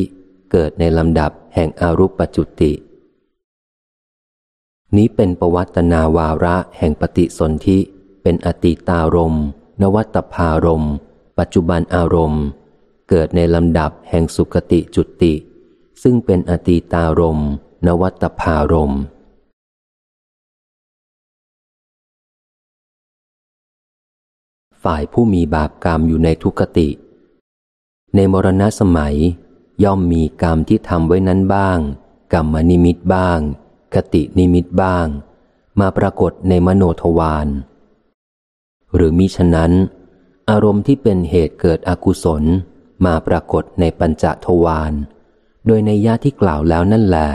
เกิดในลำดับแห่งอารูปจุติ นี้เป็นประวัตนาวาระแห่งปฏิสนธิเป็นอติตารม นวัตพารม ปัจจุบันอารมณ์ เกิดในลำดับแห่งสุคติจุติ ซึ่งเป็นอตีตารม นวัตพารม ฝ่ายผู้มีบาปกรรมอยู่ในทุกติ ในมรณะสมัย ย่อมมีกรรมที่ทำไว้นั้นบ้าง กรรมนิมิตบ้าง คตินิมิตบ้าง มาปรากฏในมโนทวารหรือมิฉะนั้น อารมณ์ที่เป็นเหตุเกิดอกุศล มาปรากฏในปัญจทวารโดยในยะที่กล่าวแล้วนั่นแหละ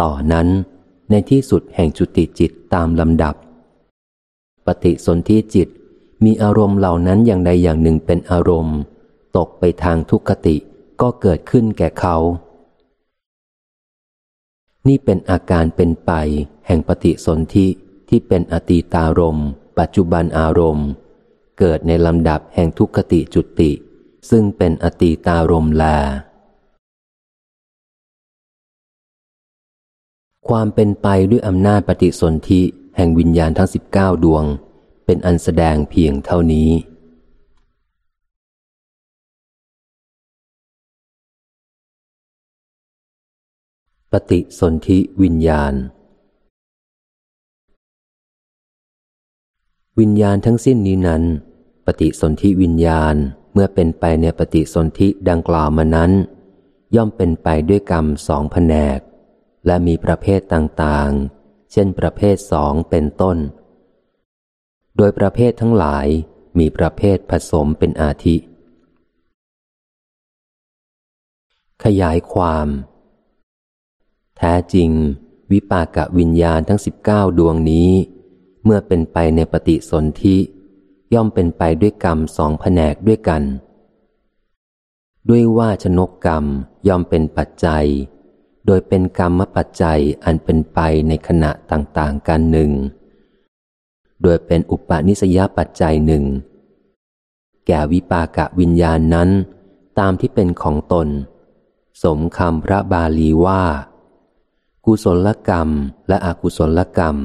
ต่อนั้นในที่สุดแห่งจุติจิตตามลำดับ ปฏิสนธิจิตมีอารมณ์เหล่านั้นอย่างใดอย่างหนึ่งเป็นอารมณ์ ตกไปทางทุกขติก็เกิดขึ้นแก่เขา นี่เป็นอาการเป็นไป แห่งปฏิสนธิที่เป็นอตีตารมปัจจุบันอารมณ์ เกิดในลำดับแห่งทุกขติจุติ ซึ่งเป็นอตีตารมแลความเป็นไปด้วยอำนาจปฏิสนธิ แห่งวิญญาณทั้งสิบเก้าดวง เป็นอันแสดงเพียงเท่านี้ ปฏิสนธิวิญญาณ วิญญาณทั้งสิ้นนี้นั้น ปฏิสนธิวิญญาณเมื่อเป็นไปในปฏิสนธิดังกล่าวมานั้น ย่อมเป็นไปด้วยกรรมสองแผนก และมีประเภทต่างๆ เช่นประเภทสองเป็นต้น โดยประเภททั้งหลายมีประเภทผสมเป็นอาทิ ขยายความ แท้จริง วิปากวิญญาณทั้งสิบเก้าดวงนี้ เมื่อเป็นไปในปฏิสนธิย่อมเป็นไปด้วยกรรมสองแผนกด้วยกัน ด้วยว่าชนกกรรมย่อมเป็นปัจจัย โดยเป็นกรรมปัจจัยอันเป็นไปในขณะต่างๆกันหนึ่ง โดยเป็นอุปนิสยปัจจัยหนึ่ง แก่วิปากะวิญญาณนั้น ตามที่เป็นของตน สมคำพระบาลีว่า กุศลกรรมและอกุศลกรรม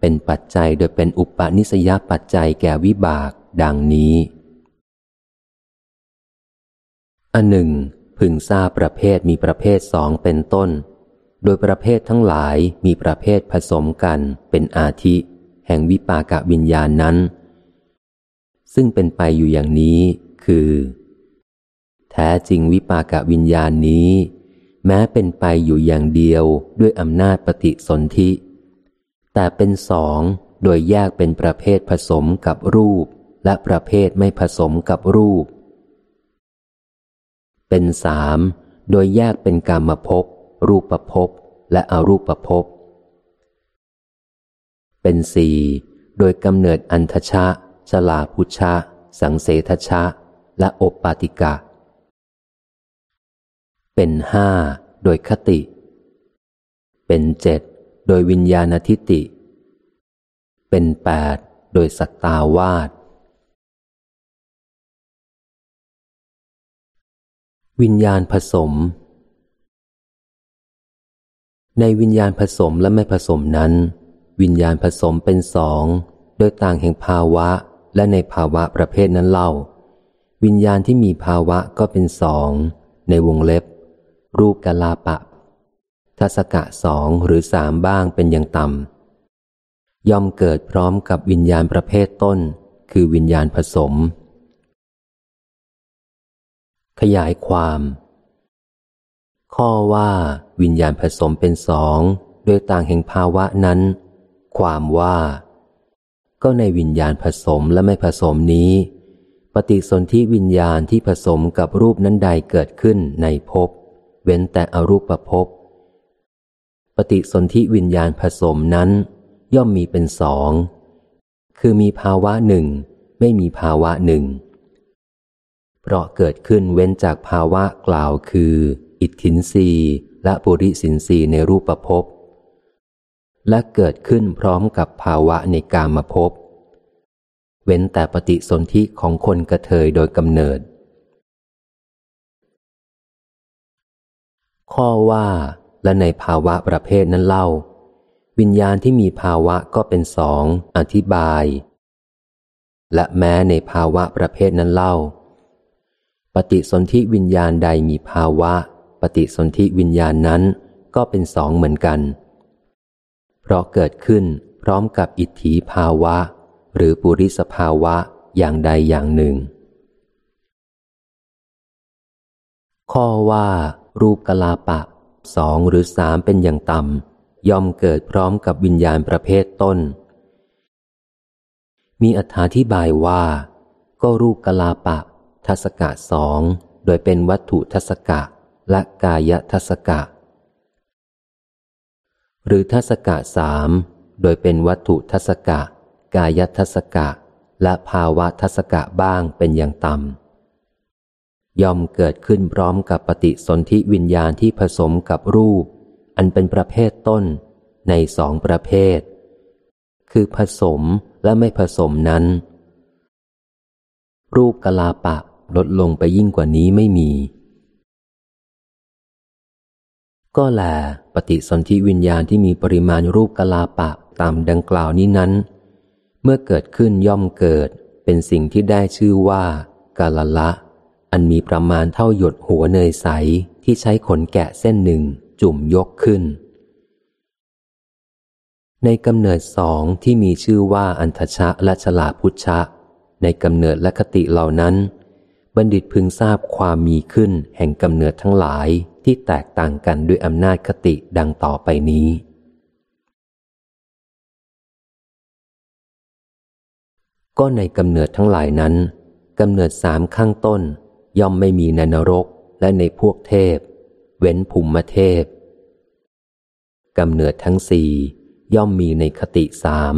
เป็นปัจจัยโดยเป็นอุปนิสยปัจจัยแก่วิบากดังนี้ อันหนึ่ง พึงทราบประเภทมีประเภทสองเป็นต้น โดยประเภททั้งหลายมีประเภทผสมกันเป็นอาทิ แห่งวิปากะวิญญาณนั้น ซึ่งเป็นไปอยู่อย่างนี้คือ แท้จริงวิปากะวิญญาณนี้ แม้เป็นไปอยู่อย่างเดียวด้วยอำนาจปฏิสนธิ แต่เป็นสองโดยแยกเป็นประเภทผสมกับรูปและประเภทไม่ผสมกับรูป เป็นสามโดยแยกเป็นกรรมภพรูปภพและอรูปภพเป็นสี่โดยกำเนิดอันทชะชลาพุชะ สังเสทชะ และอบปาติกะ เป็นห้าโดยคติ เป็นเจ็ดโดยวิญญาณทิติ เป็นแปดโดยสัตตาวาด วิญญาณผสม ในวิญญาณผสมและไม่ผสมนั้น วิญญาณผสมเป็นสอง โดยต่างแห่งภาวะและในภาวะประเภทนั้นเล่า วิญญาณที่มีภาวะก็เป็นสอง ในวงเล็บ รูปกลาปะทัศกะสองหรือสามบ้างเป็นอย่างต่ำย่อมเกิดพร้อมกับวิญญาณประเภทต้น คือวิญญาณผสม ขยายความ ข้อว่าวิญญาณผสมเป็นสองโดยต่างแห่งภาวะนั้น ความว่า ก็ในวิญญาณผสมและไม่ผสมนี้ ปฏิสนธิวิญญาณที่ผสมกับรูปนั้นใดเกิดขึ้นในภพเว้นแต่อรูปภพปฏิสนธิวิญญาณผสมนั้น ย่อมมีเป็นสอง คือมีภาวะหนึ่ง ไม่มีภาวะหนึ่ง เพราะเกิดขึ้นเว้นจากภาวะกล่าวคือ อิทธินรีและปุริสินรีในรูปภพและเกิดขึ้นพร้อมกับภาวะในกามภพเว้นแต่ปฏิสนธิของคนกระเทยโดยกำเนิด ข้อว่าและในภาวะประเภทนั้นเล่า วิญญาณที่มีภาวะก็เป็นสอง อธิบาย และแม้ในภาวะประเภทนั้นเล่า ปฏิสนธิวิญญาณใดมีภาวะ ปฏิสนธิวิญญาณนั้นก็เป็นสองเหมือนกัน เพราะเกิดขึ้นพร้อมกับอิทธิภาวะ หรือปุริสภาวะอย่างใดอย่างหนึ่ง ข้อว่ารูปกลาปะสองหรือสามเป็นอย่างต่ำย่อมเกิดพร้อมกับวิญญาณประเภทต้น มีอธิบายว่า ก็รูปกลาปะ ทัศกะสองโดยเป็นวัตถุทัศกะและกายทัศกะ หรือทัศกะสามโดยเป็นวัตถุทัศกะ กายทัศกะ และภาวะทัศกะบ้างเป็นอย่างต่ำย่อมเกิดขึ้นพร้อมกับปฏิสนธิวิญญาณที่ผสมกับรูป อันเป็นประเภทต้นในสองประเภท คือผสมและไม่ผสมนั้น รูปกลาปะ ลดลงไปยิ่งกว่านี้ไม่มี ก็แลปฏิสนธิวิญญาณที่มีปริมาณรูปกลาปะตามดังกล่าวนี้นั้น เมื่อเกิดขึ้นย่อมเกิดเป็นสิ่งที่ได้ชื่อว่ากาลละ อันมีประมาณเท่าหยดหัวเนยใสที่ใช้ขนแกะเส้นหนึ่งจุ่มยกขึ้น ในกำเนิดสองที่มีชื่อว่าอันทชะและฉลาพุชะ ในกำเนิดและคติเหล่านั้น บัณฑิตพึงทราบความมีขึ้นแห่งกำเนิดทั้งหลายที่แตกต่างกันด้วยอำนาจคติดังต่อไปนี้ ก็ในกำเนิดทั้งหลายนั้นกำเนิดสามข้างต้น ย่อมไม่มีในนรกและในพวกเทพ เว้นภูมิเทพกำเนิดทั้งสี่ย่อมมีในคติสาม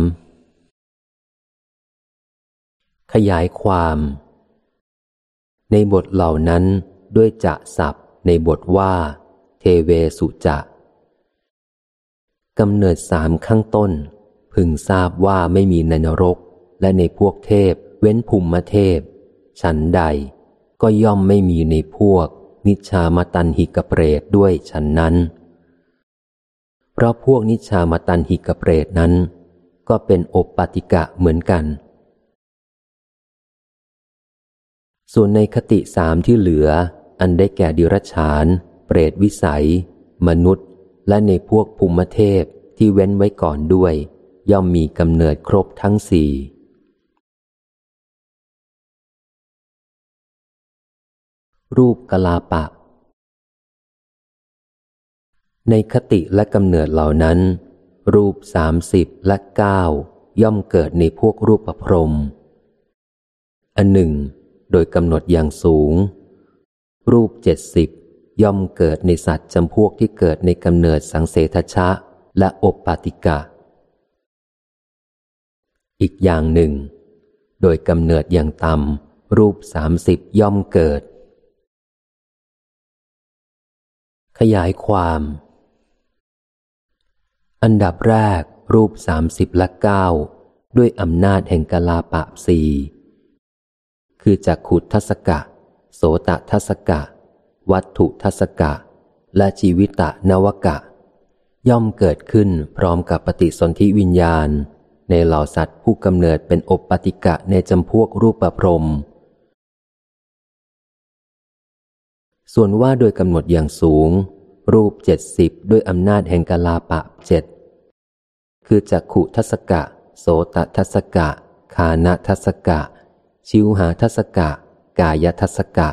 ขยายความ ในบทเหล่านั้นด้วยจะศัพท์ในบทว่า เทเวสุจะกำเนิดสามข้างต้น พึงทราบว่าไม่มีในนรก และในพวกเทพ เว้นภูมิเทพ ฉันใด ก็ย่อมไม่มีในพวก นิชามตันหิกเปรตด้วยฉันนั้น เพราะพวกนิชามตันหิกเปรตนั้น ก็เป็นอบปฏิกะเหมือนกัน ส่วนในคติสามที่เหลือ อันได้แก่ดิรัชาน เปรตวิสัย มนุษย์ และในพวกภูมิเทพที่เว้นไว้ก่อนด้วย ย่อมมีกำเนิดครบทั้งสี่รูปกลาปะ ในคติและกำเนิดเหล่านั้น รูปสามสิบและเก้าย่อมเกิดในพวกรูปประพรม อันหนึ่ง โดยกำหนดอย่างสูง รูปเจ็ดสิบย่อมเกิดในสัตว์จำพวกที่เกิดในกำเนิดสังเสทชะและอบปาติกะ อีกอย่างหนึ่ง โดยกำเนิดอย่างต่ำรูปสามสิบย่อมเกิด ขยายความ อันดับแรกรูปสามสิบและเก้าด้วยอำนาจแห่งกลาปะสี คือจักขุทัศกะ โสตทัศกะ วัตถุทัศกะ และชีวิตะนวกะ ย่อมเกิดขึ้นพร้อมกับปฏิสนธิวิญญาณ ในเหล่าสัตว์ผู้กำเนิดเป็นอบปฏิกะในจำพวกรูปประพรม ส่วนว่าโดยกำหนดอย่างสูง รูปเจ็ดสิบด้วยอำนาจแห่งกาลาปะเจ็ดคือจักขุทัศกะ โสตทัศกะคานะทัศกะ ชิวหาทัศกะ กายทัศกะ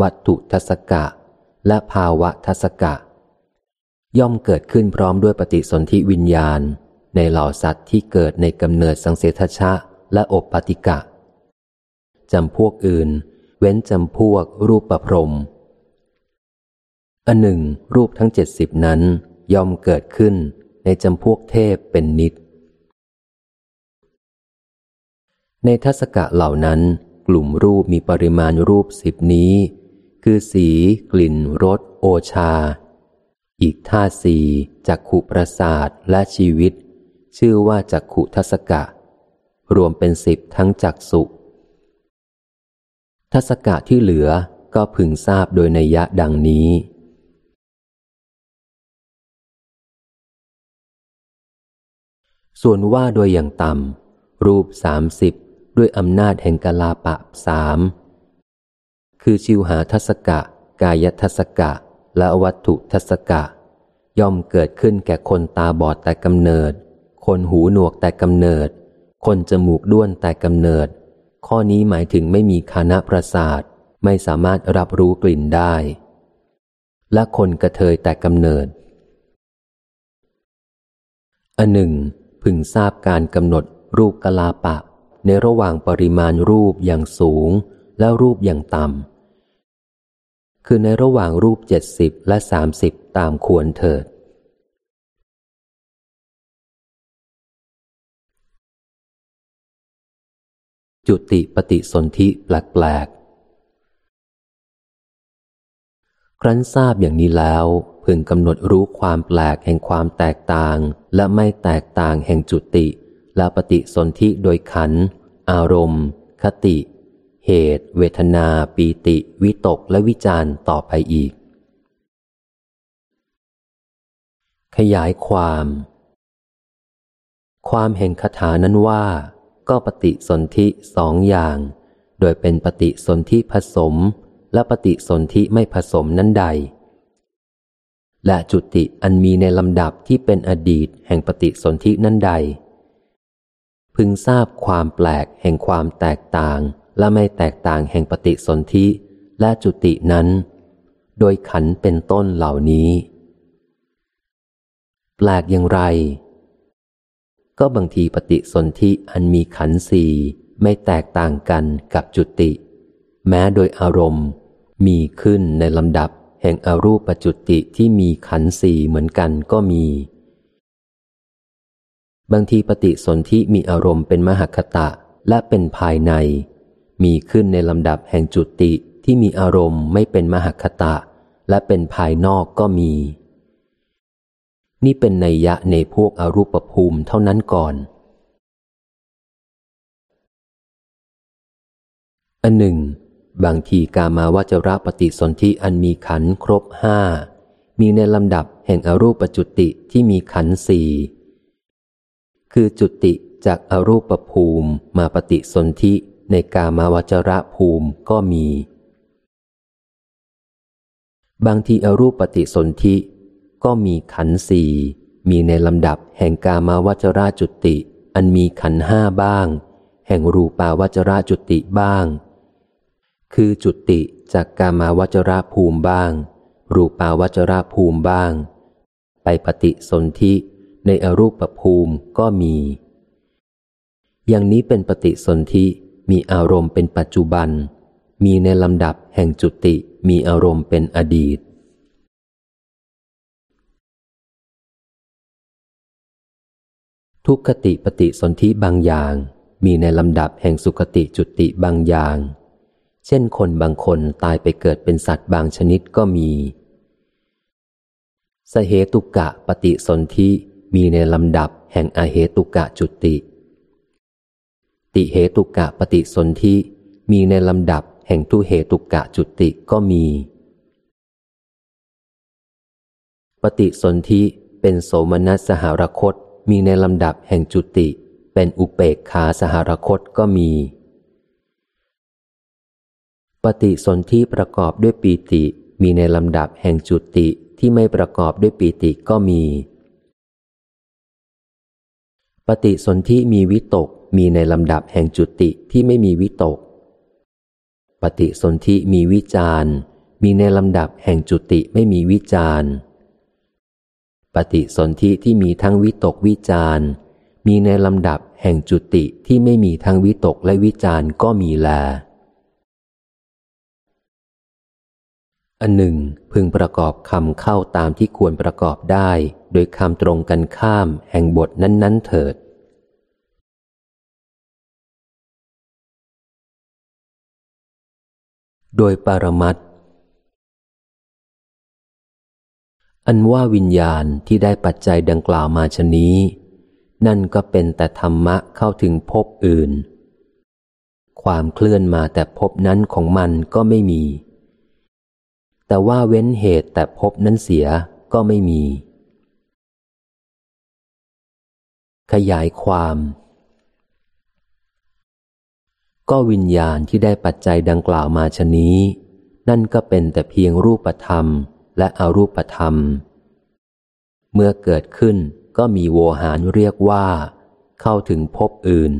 วัตถุทัศกะ และภาวะทัศกะ ย่อมเกิดขึ้นพร้อมด้วยปฏิสนธิวิญญาณ ในเหล่าสัตว์ที่เกิดในกำเนิดสังเสทชะและอบปฏิกะจำพวกอื่น เว้นจำพวกรูปประพรมอันหนึ่ง รูปทั้งเจ็ดสิบนั้นย่อมเกิดขึ้นในจำพวกเทพเป็นนิด ในทัศกะเหล่านั้นกลุ่มรูปมีปริมาณรูปสิบนี้ คือสี กลิ่นรสโอชา อีกท่าสี่จักขุประสาทและชีวิต ชื่อว่าจักขุทัศกะ รวมเป็นสิบทั้งจักสุทัศกะที่เหลือก็พึงทราบโดยในยะดังนี้ ส่วนว่าโดยอย่างต่ำรูปสามสิบ ด้วยอำนาจแห่งกลาปะสามคือชิวหาทัศกะ กายทัศกะ และวัตถุทัศกะ ย่อมเกิดขึ้นแก่คนตาบอดแต่กำเนิด คนหูหนวกแต่กำเนิด คนจมูกด้วนแต่กำเนิด ข้อนี้หมายถึงไม่มีคณะประสาทไม่สามารถรับรู้กลิ่นได้ และคนกระเทยแต่กำเนิดอันหนึ่ง พึงทราบการกำหนดรูปกลาปะ ในระหว่างปริมาณรูปอย่างสูงและรูปอย่างต่ำ คือในระหว่างรูปเจ็ดสิบและสามสิบตามควรเถิด จุติปฏิสนธิแปลกๆ ครั้นทราบอย่างนี้แล้ว พึงกำหนดรู้ความแปลกแห่งความแตกต่างและไม่แตกต่างแห่งจุติ และปฏิสนธิโดยขัน อารมณ์ คติ เหตุ เวทนา ปีติ วิตกและวิจารต่อไปอีก ขยายความ ความแห่งคาถานั้นว่า ก็ปฏิสนธิสองอย่าง โดยเป็นปฏิสนธิผสม และปฏิสนธิไม่ผสมนั้นใดและจุติอันมีในลำดับที่เป็นอดีตแห่งปฏิสนธินั้นใด พึงทราบความแปลกแห่งความแตกต่างและไม่แตกต่างแห่งปฏิสนธิและจุตินั้น โดยขันเป็นต้นเหล่านี้ แปลกอย่างไร ก็บางทีปฏิสนธิอันมีขันสี่ไม่แตกต่างกันกับจุติ แม้โดยอารมณ์มีขึ้นในลำดับแห่งอรูปจุติที่มีขันสี่เหมือนกันก็มี บางทีปฏิสนธิมีอารมณ์เป็นมหคตะและเป็นภายใน มีขึ้นในลำดับแห่งจุติที่มีอารมณ์ไม่เป็นมหคตะ และเป็นภายนอกก็มี นี่เป็นในยะในพวกอรูปภูมิเท่านั้นก่อน อันหนึ่ง บางทีกามาวจระปฏิสนธิอันมีขันครบห้ามีในลำดับแห่งอรูปจุติที่มีขันสี่ คือจุติจากอรูปภูมิมาปฏิสนธิในกามาวจระภูมิก็มี บางทีอรูปปฏิสนธิก็มีขันสี่มีในลำดับแห่งกามาวจระจุติ อันมีขันห้าบ้าง แห่งรูปาวจระจุติบ้าง คือจุติจากกามาวจระภูมิบ้าง รูปาวจระภูมิบ้าง ไปปฏิสนธิ ในอรูปภูมิก็มี อย่างนี้เป็นปฏิสนธิมีอารมณ์เป็นปัจจุบัน มีในลำดับแห่งจุติมีอารมณ์เป็นอดีต ทุกขติปฏิสนธิบางอย่าง มีในลำดับแห่งสุขติจุติบางอย่าง เช่นคนบางคนตายไปเกิดเป็นสัตว์บางชนิดก็มีสเหตุกะปฏิสนธิ มีในลำดับแห่งอเหตุกะจุติ ติเหตุกะปฏิสนธิมีในลำดับแห่งทุเหตุกะจุติก็มี ปฏิสนธิเป็นโสมนัสสหรคตมีในลำดับแห่งจุติ เป็นอุเปกขาสหรคตก็มี ปฏิสนธิประกอบด้วยปีติมีในลำดับแห่งจุติที่ไม่ประกอบด้วยปีติก็มี ปฏิสนธิมีวิตกมีในลำดับแห่งจุติที่ไม่มีวิตก ปฏิสนธิมีวิจารมีในลำดับแห่งจุติไม่มีวิจารปฏิสนธิที่มีทั้งวิตกวิจารมีในลำดับแห่งจุติที่ไม่มีทั้งวิตกและวิจารก็มีแล อันหนึ่ง พึงประกอบคำเข้าตามที่ควรประกอบได้ โดยคำตรงกันข้ามแห่งบทนั้น ๆ เถิด โดยปรมัตอันว่าวิญญาณที่ได้ปัจจัยดังกล่าวมาชนี้ นั่นก็เป็นแต่ธรรมะเข้าถึงภพอื่น ความเคลื่อนมาแต่ภพนั้นของมันก็ไม่มี แต่ว่าเว้นเหตุแต่ภพนั้นเสียก็ไม่มี ขยายความ ก็วิญญาณที่ได้ปัจจัยดังกล่าวมาชนี้ นั่นก็เป็นแต่เพียงรูปธรรมและอรูปธรรม เมื่อเกิดขึ้นก็มีโวหารเรียกว่า เข้าถึงภพอื่น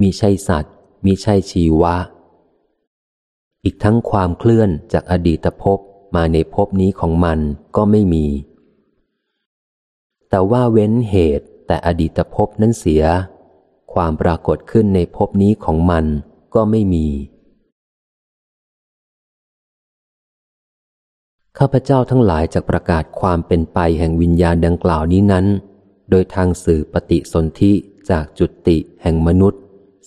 มีใช่สัตว์ มีใช่ชีวะ อีกทั้งความเคลื่อนจากอดีตภพ มาในภพนี้ของมันก็ไม่มี แต่ว่าเว้นเหตุแต่อดีตภพนั้นเสีย ความปรากฏขึ้นในภพนี้ของมันก็ไม่มีข้าพเจ้าทั้งหลายจะประกาศความเป็นไปแห่งวิญญาณดังกล่าวนี้นั้น โดยทางสื่อปฏิสนธิจากจุติแห่งมนุษย์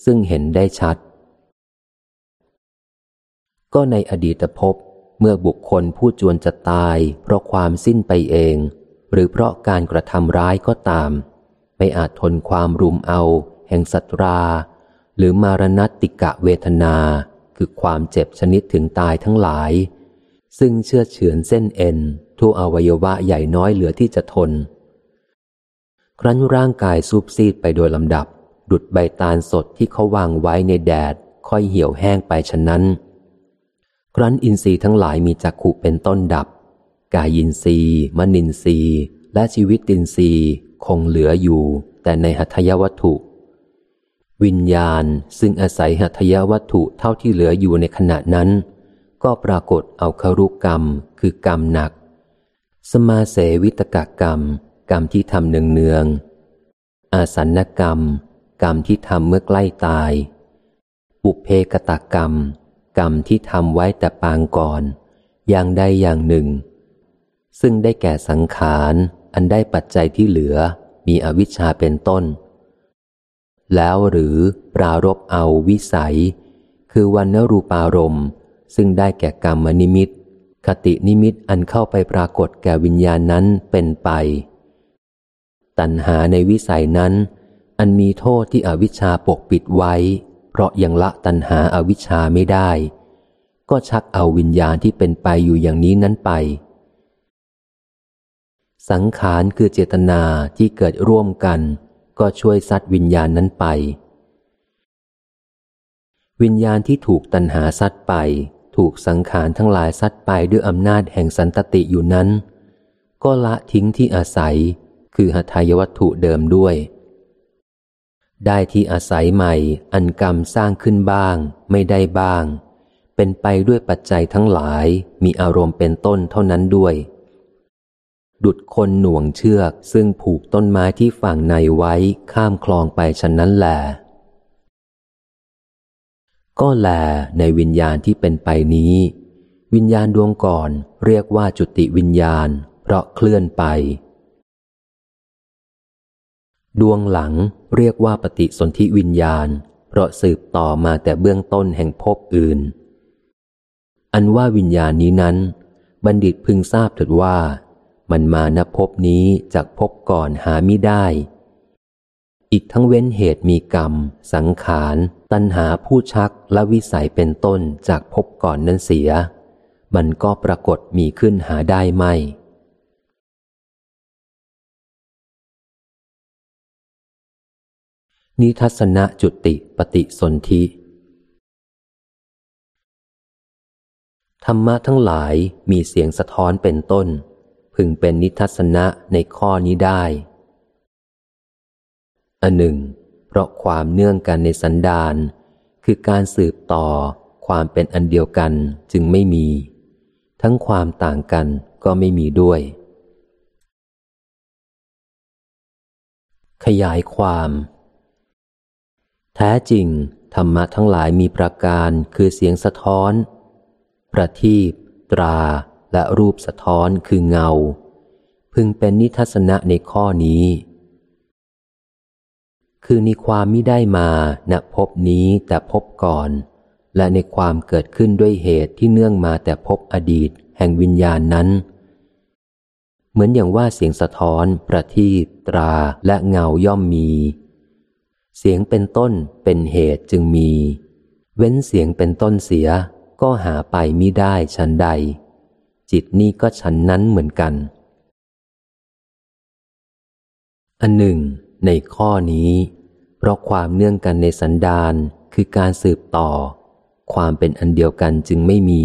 ซึ่งเห็นได้ชัด ก็ในอดีตภพ เมื่อบุคคลผู้จวนจะตาย เพราะความสิ้นไปเอง หรือเพราะการกระทำร้ายก็ตาม ไม่อาจทนความรุมเอา แห่งสัตรา หรือมารณติกะเวทนา คือความเจ็บชนิดถึงตายทั้งหลาย ซึ่งเชื่อเฉือนเส้นเอ็นทั่วอวัยวะใหญ่น้อยเหลือที่จะทน ครั้นร่างกายซูบซีดไปโดยลำดับ ดุดใบตาลสดที่เขาวางไว้ในแดด ค่อยเหี่ยวแห้งไปฉะนั้น ครั้นอินทรีย์ทั้งหลายมีจักขุเป็นต้นดับ กายินทรีย์มนินทรีย์ และชีวิตตินทรีย์คงเหลืออยู่ แต่ในหัตถยวัตถุ วิญญาณซึ่งอาศัยหัตถยวัตถุเท่าที่เหลืออยู่ในขณะนั้น ก็ปรากฏเอาคารุกรรม คือกรรมหนัก สมาเสวิตกกรรม กรรมที่ทำเนืองเนืองอาสันนกรรม กรรมที่ทำเมื่อใกล้ตาย ปุเพกตกรรม กรรมที่ทำไว้แต่ปางก่อน อย่างใดอย่างหนึ่ง ซึ่งได้แก่สังขาร อันได้ปัจจัยที่เหลือมีอวิชชาเป็นต้น แล้วหรือปรารบเอาวิสัย คือวันนรูปารมณ์ ซึ่งได้แก่กรรมนิมิต คตินิมิตอันเข้าไปปรากฏแก่วิญญาณนั้นเป็นไป ตัณหาในวิสัยนั้น อันมีโทษที่อวิชชาปกปิดไว้ ราะยังละตัณหาอาวิชชาไม่ได้ ก็ชักเอาวิญญาณที่เป็นไปอยู่อย่างนี้นั้นไป สังขารคือเจตนาที่เกิดร่วมกัน ก็ช่วยซัดวิญญาณนั้นไป วิญญาณที่ถูกตัณหาซัดไป ถูกสังขารทั้งหลายซัดไปด้วยอำนาจแห่งสันตติอยู่นั้น ก็ละทิ้งที่อาศัย คือหทัยวัตถุเดิมด้วย ได้ที่อาศัยใหม่อันกรรมสร้างขึ้นบ้าง ไม่ได้บ้าง เป็นไปด้วยปัจจัยทั้งหลายมีอารมณ์เป็นต้นเท่านั้นด้วย ดุดคนหน่วงเชือกซึ่งผูกต้นไม้ที่ฝั่งในไว้ข้ามคลองไปฉะนั้นแหละก็แลในวิญญาณที่เป็นไปนี้ วิญญาณดวงก่อนเรียกว่าจุติวิญญาณ เพราะเคลื่อนไป ดวงหลังเรียกว่าปฏิสนธิวิญญาณ เพราะสืบต่อมาแต่เบื้องต้นแห่งภพอื่น อันว่าวิญญาณนี้นั้น บัณฑิตพึงทราบเถิดว่า มันมาณภพนี้จากภพก่อนหาไม่ได้ อีกทั้งเว้นเหตุมีกรรม สังขาร ตัณหาผู้ชักและวิสัยเป็นต้นจากพบก่อนนั้นเสีย มันก็ปรากฏมีขึ้นหาได้ไม่ นิทัศนจุติปฏิสนธิ ธรรมะทั้งหลายมีเสียงสะท้อนเป็นต้น พึงเป็นนิทัศนะในข้อนี้ได้อันหนึ่ง เพราะความเนื่องกันในสันดานคือการสืบต่อความเป็นอันเดียวกันจึงไม่มี ทั้งความต่างกันก็ไม่มีด้วย ขยายความ แท้จริง ธรรมะทั้งหลายมีประการคือเสียงสะท้อน ประทีปตราและรูปสะท้อนคือเงา พึงเป็นนิทัศนะในข้อนี้ คือมีความมิได้มาณพบนี้แต่พบก่อน และในความเกิดขึ้นด้วยเหตุที่เนื่องมาแต่พบอดีต แห่งวิญญาณนั้น เหมือนอย่างว่าเสียงสะท้อน ประทีปตราและเงาย่อมมี เสียงเป็นต้นเป็นเหตุจึงมี เว้นเสียงเป็นต้นเสียก็หาไปมิได้ชันใด จิตนี่ก็ฉันนั้นเหมือนกัน อันหนึ่ง ในข้อนี้ เพราะความเนื่องกันในสันดานคือการสืบต่อ ความเป็นอันเดียวกันจึงไม่มี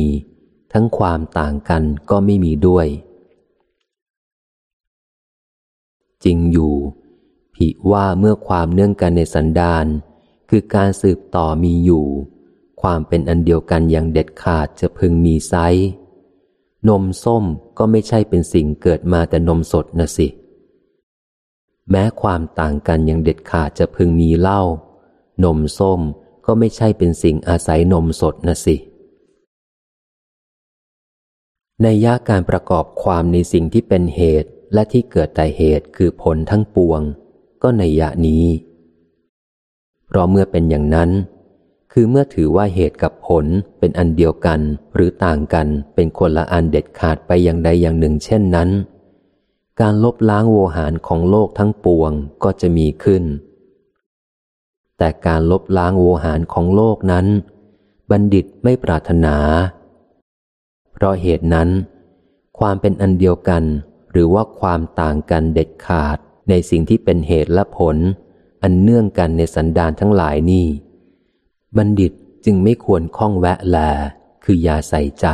ทั้งความต่างกันก็ไม่มีด้วย จริงอยู่ ผิว่าเมื่อความเนื่องกันในสันดานคือการสืบต่อมีอยู่ ความเป็นอันเดียวกันอย่างเด็ดขาดจะพึงมีไซนมส้มก็ไม่ใช่เป็นสิ่งเกิดมาแต่นมสดนะสิ แม้ความต่างกันอย่างเด็ดขาดจะพึงมีเหล้านมส้มก็ไม่ใช่เป็นสิ่งอาศัยนมสดนะสิ ในยะการประกอบความในสิ่งที่เป็นเหตุและที่เกิดแต่เหตุคือผลทั้งปวง ก็ในยะนี้ เพราะเมื่อเป็นอย่างนั้น คือเมื่อถือว่าเหตุกับผลเป็นอันเดียวกันหรือต่างกันเป็นคนละอันเด็ดขาดไปอย่างใดอย่างหนึ่ง เช่นนั้น การลบล้างโวหารของโลกทั้งปวงก็จะมีขึ้น แต่การลบล้างโวหารของโลกนั้น บัณฑิตไม่ปรารถนา เพราะเหตุนั้น ความเป็นอันเดียวกันหรือว่าความต่างกันเด็ดขาด ในสิ่งที่เป็นเหตุและผล อันเนื่องกันในสันดานทั้งหลายนี่ บัณฑิตจึงไม่ควรคล้องแวะแล คืออย่าใส่ใจ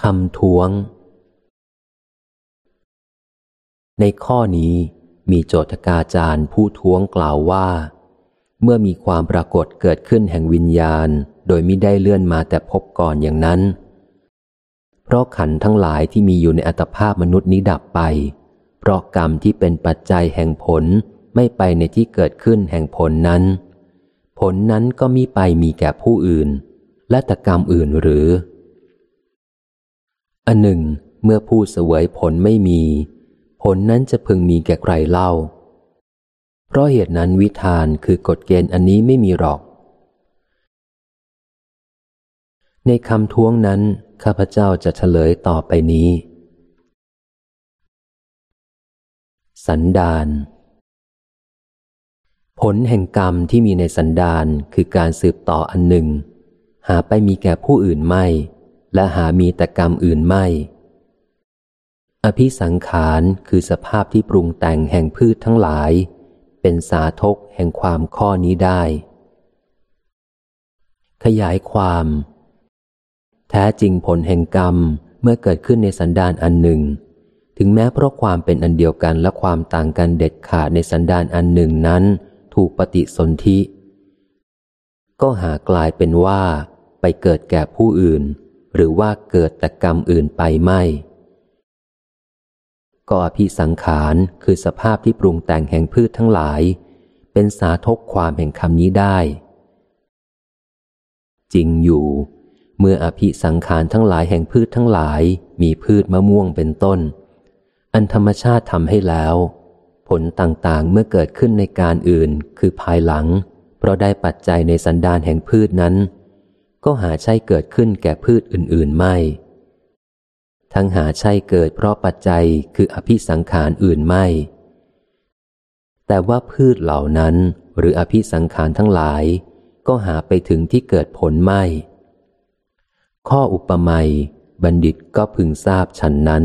คำท้วง ในข้อนี้มีโจทกาจารย์ผู้ท้วงกล่าวว่า เมื่อมีความปรากฏเกิดขึ้นแห่งวิญญาณ โดยไม่ได้เลื่อนมาแต่พบก่อนอย่างนั้น เพราะขันทั้งหลายที่มีอยู่ในอัตภาพมนุษย์นี้ดับไป เพราะกรรมที่เป็นปัจจัยแห่งผลไม่ไปในที่เกิดขึ้นแห่งผลนั้น ผลนั้นก็มีไปมีแก่ผู้อื่น และตกรรมอื่นหรือ อันหนึ่ง เมื่อผู้เสวยผลไม่มี ผลนั้นจะพึงมีแก่ใครเล่า เพราะเหตุนั้นวิธานคือกฎเกณฑ์อันนี้ไม่มีหรอก ในคำท้วงนั้น ข้าพเจ้าจะเฉลยต่อไปนี้ สันดานผลแห่งกรรมที่มีในสันดานคือการสืบต่ออันหนึ่ง หาไปมีแก่ผู้อื่นไม่ และหามีแต่กรรมอื่นไม่ อภิสังขารคือสภาพที่ปรุงแต่งแห่งพืชทั้งหลาย เป็นสาทกแห่งความข้อนี้ได้ ขยายความ แท้จริงผลแห่งกรรมเมื่อเกิดขึ้นในสันดานอันหนึ่ง ถึงแม้เพราะความเป็นอันเดียวกันและความต่างกันเด็ดขาดในสันดานอันหนึ่งนั้น ถูกปฏิสนธิ ก็หากลายเป็นว่า ไปเกิดแก่ผู้อื่น หรือว่าเกิดแต่กรรมอื่นไปไม่ ก็อภิสังขารคือสภาพที่ปรุงแต่งแห่งพืชทั้งหลาย เป็นสาทกความแห่งคำนี้ได้ จริงอยู่ เมื่ออภิสังขารทั้งหลายแห่งพืชทั้งหลาย มีพืชมะม่วงเป็นต้น อันธรรมชาติทำให้แล้ว ผลต่างๆเมื่อเกิดขึ้นในการอื่นคือภายหลัง เพราะได้ปัจจัยในสันดานแห่งพืชนั้น ก็หาใช่เกิดขึ้นแก่พืชอื่น ๆ ไม่ ทั้งหาใช่เกิดเพราะปัจจัยคืออภิสังขารอื่นไม่ แต่ว่าพืชเหล่านั้นหรืออภิสังขารทั้งหลาย ก็หาไปถึงที่เกิดผลไม่ ข้ออุปมาบัณฑิตก็พึงทราบฉันนั้น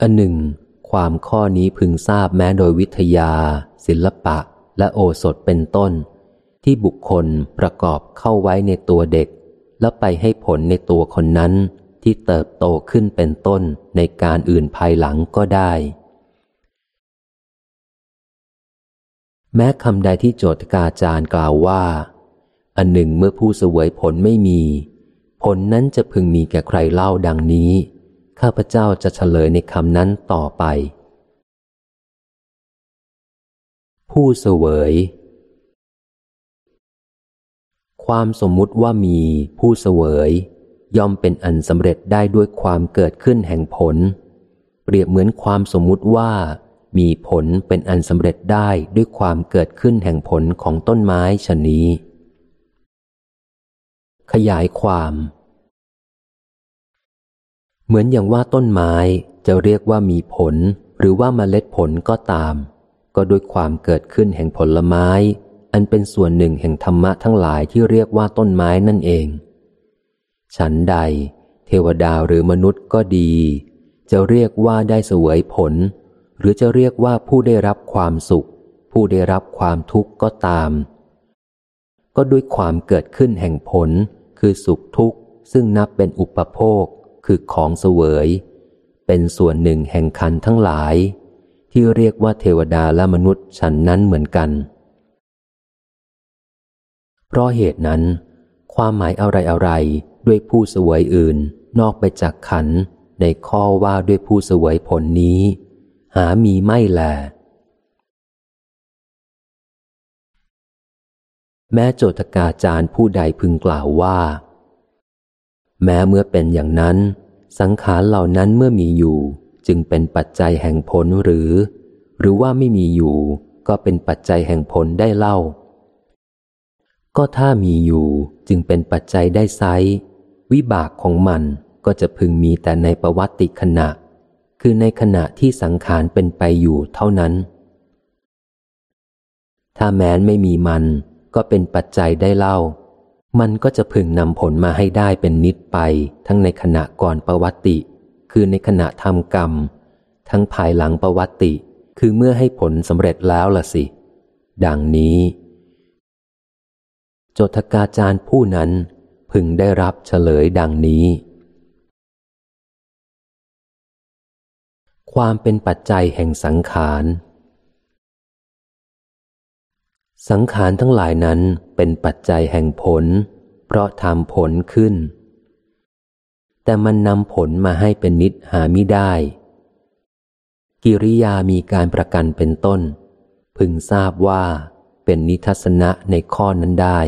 อันหนึ่ง ความข้อนี้พึงทราบแม้โดยวิทยา ศิลปะ และโอสถเป็นต้น ที่บุคคลประกอบเข้าไว้ในตัวเด็ก แล้วไปให้ผลในตัวคนนั้นที่เติบโตขึ้นเป็นต้นในการอื่นภายหลังก็ได้ แม้คำใดที่โจทกาจารย์กล่าวว่า อันหนึ่งเมื่อผู้เสวยผลไม่มี ผลนั้นจะพึงมีแก่ใครเล่าดังนี้ ข้าพเจ้าจะเฉลยในคำนั้นต่อไป ผู้เสวย ความสมมุติว่ามีผู้เสวย ย่อมเป็นอันสำเร็จได้ด้วยความเกิดขึ้นแห่งผล เปรียบเหมือนความสมมุติว่า มีผลเป็นอันสำเร็จได้ด้วยความเกิดขึ้นแห่งผลของต้นไม้ชนี้ ขยายความ เหมือนอย่างว่าต้นไม้จะเรียกว่ามีผล หรือว่ามาเมล็ดผลก็ตาม ก็ด้วยความเกิดขึ้นแห่งผลไม้ อันเป็นส่วนหนึ่งแห่งธรรมะทั้งหลายที่เรียกว่าต้นไม้นั่นเอง ฉันใด เทวดาหรือมนุษย์ก็ดี จะเรียกว่าได้เสวยผล หรือจะเรียกว่าผู้ได้รับความสุข ผู้ได้รับความทุกข์ก็ตาม ก็ด้วยความเกิดขึ้นแห่งผล คือสุขทุกข์ ซึ่งนับเป็นอุปโภค คือของเสวย เป็นส่วนหนึ่งแห่งขันทั้งหลาย ที่เรียกว่าเทวดาและมนุษย์ฉันนั้นเหมือนกัน เพราะเหตุนั้น ความหมายอะไรอะไรด้วยผู้เสวยอื่น นอกไปจากขันในข้อว่าด้วยผู้เสวยผลนี้ หามีไม่แล แม้โจทกาจารย์ผู้ใดพึงกล่าวว่า แม้เมื่อเป็นอย่างนั้น สังขารเหล่านั้นเมื่อมีอยู่ จึงเป็นปัจจัยแห่งผลหรือ หรือว่าไม่มีอยู่ ก็เป็นปัจจัยแห่งผลได้เล่า ก็ถ้ามีอยู่จึงเป็นปัจจัยได้ไซวิบากของมันก็จะพึงมีแต่ในประวัติขณะ คือในขณะที่สังขารเป็นไปอยู่เท่านั้น ถ้าแม้นไม่มีมันก็เป็นปัจจัยได้เล่า มันก็จะพึงนำผลมาให้ได้เป็นนิดไป ทั้งในขณะก่อนประวัติ คือในขณะทำกรรม ทั้งภายหลังประวัติ คือเมื่อให้ผลสำเร็จแล้วล่ะสิ ดังนี้ จทกาจารย์ผู้นั้นพึงได้รับเฉลยดังนี้ ความเป็นปัจจัยแห่งสังขาร สังขารทั้งหลายนั้นเป็นปัจจัยแห่งผล เพราะทำผลขึ้น แต่มันนำผลมาให้เป็นนิดหาไม่ได้ กิริยามีการประกันเป็นต้น พึงทราบว่าเป็นนิทัศนะในข้อนั้นได้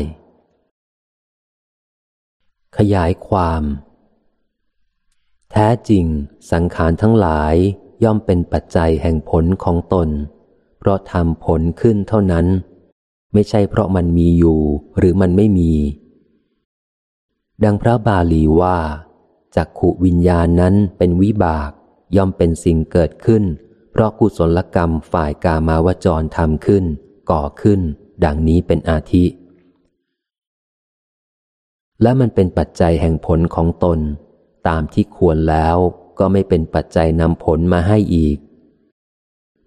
ขยายความ แท้จริงสังขารทั้งหลาย ย่อมเป็นปัจจัยแห่งผลของตน เพราะทำผลขึ้นเท่านั้น ไม่ใช่เพราะมันมีอยู่หรือมันไม่มี ดังพระบาลีว่าจักขุวิญญาณนั้นเป็นวิบาก ย่อมเป็นสิ่งเกิดขึ้น เพราะกุศลกรรมฝ่ายกามาวจรทำขึ้น ก่อขึ้น ดังนี้เป็นอาทิ และมันเป็นปัจจัยแห่งผลของตน ตามที่ควรแล้ว ก็ไม่เป็นปัจจัยนำผลมาให้อีก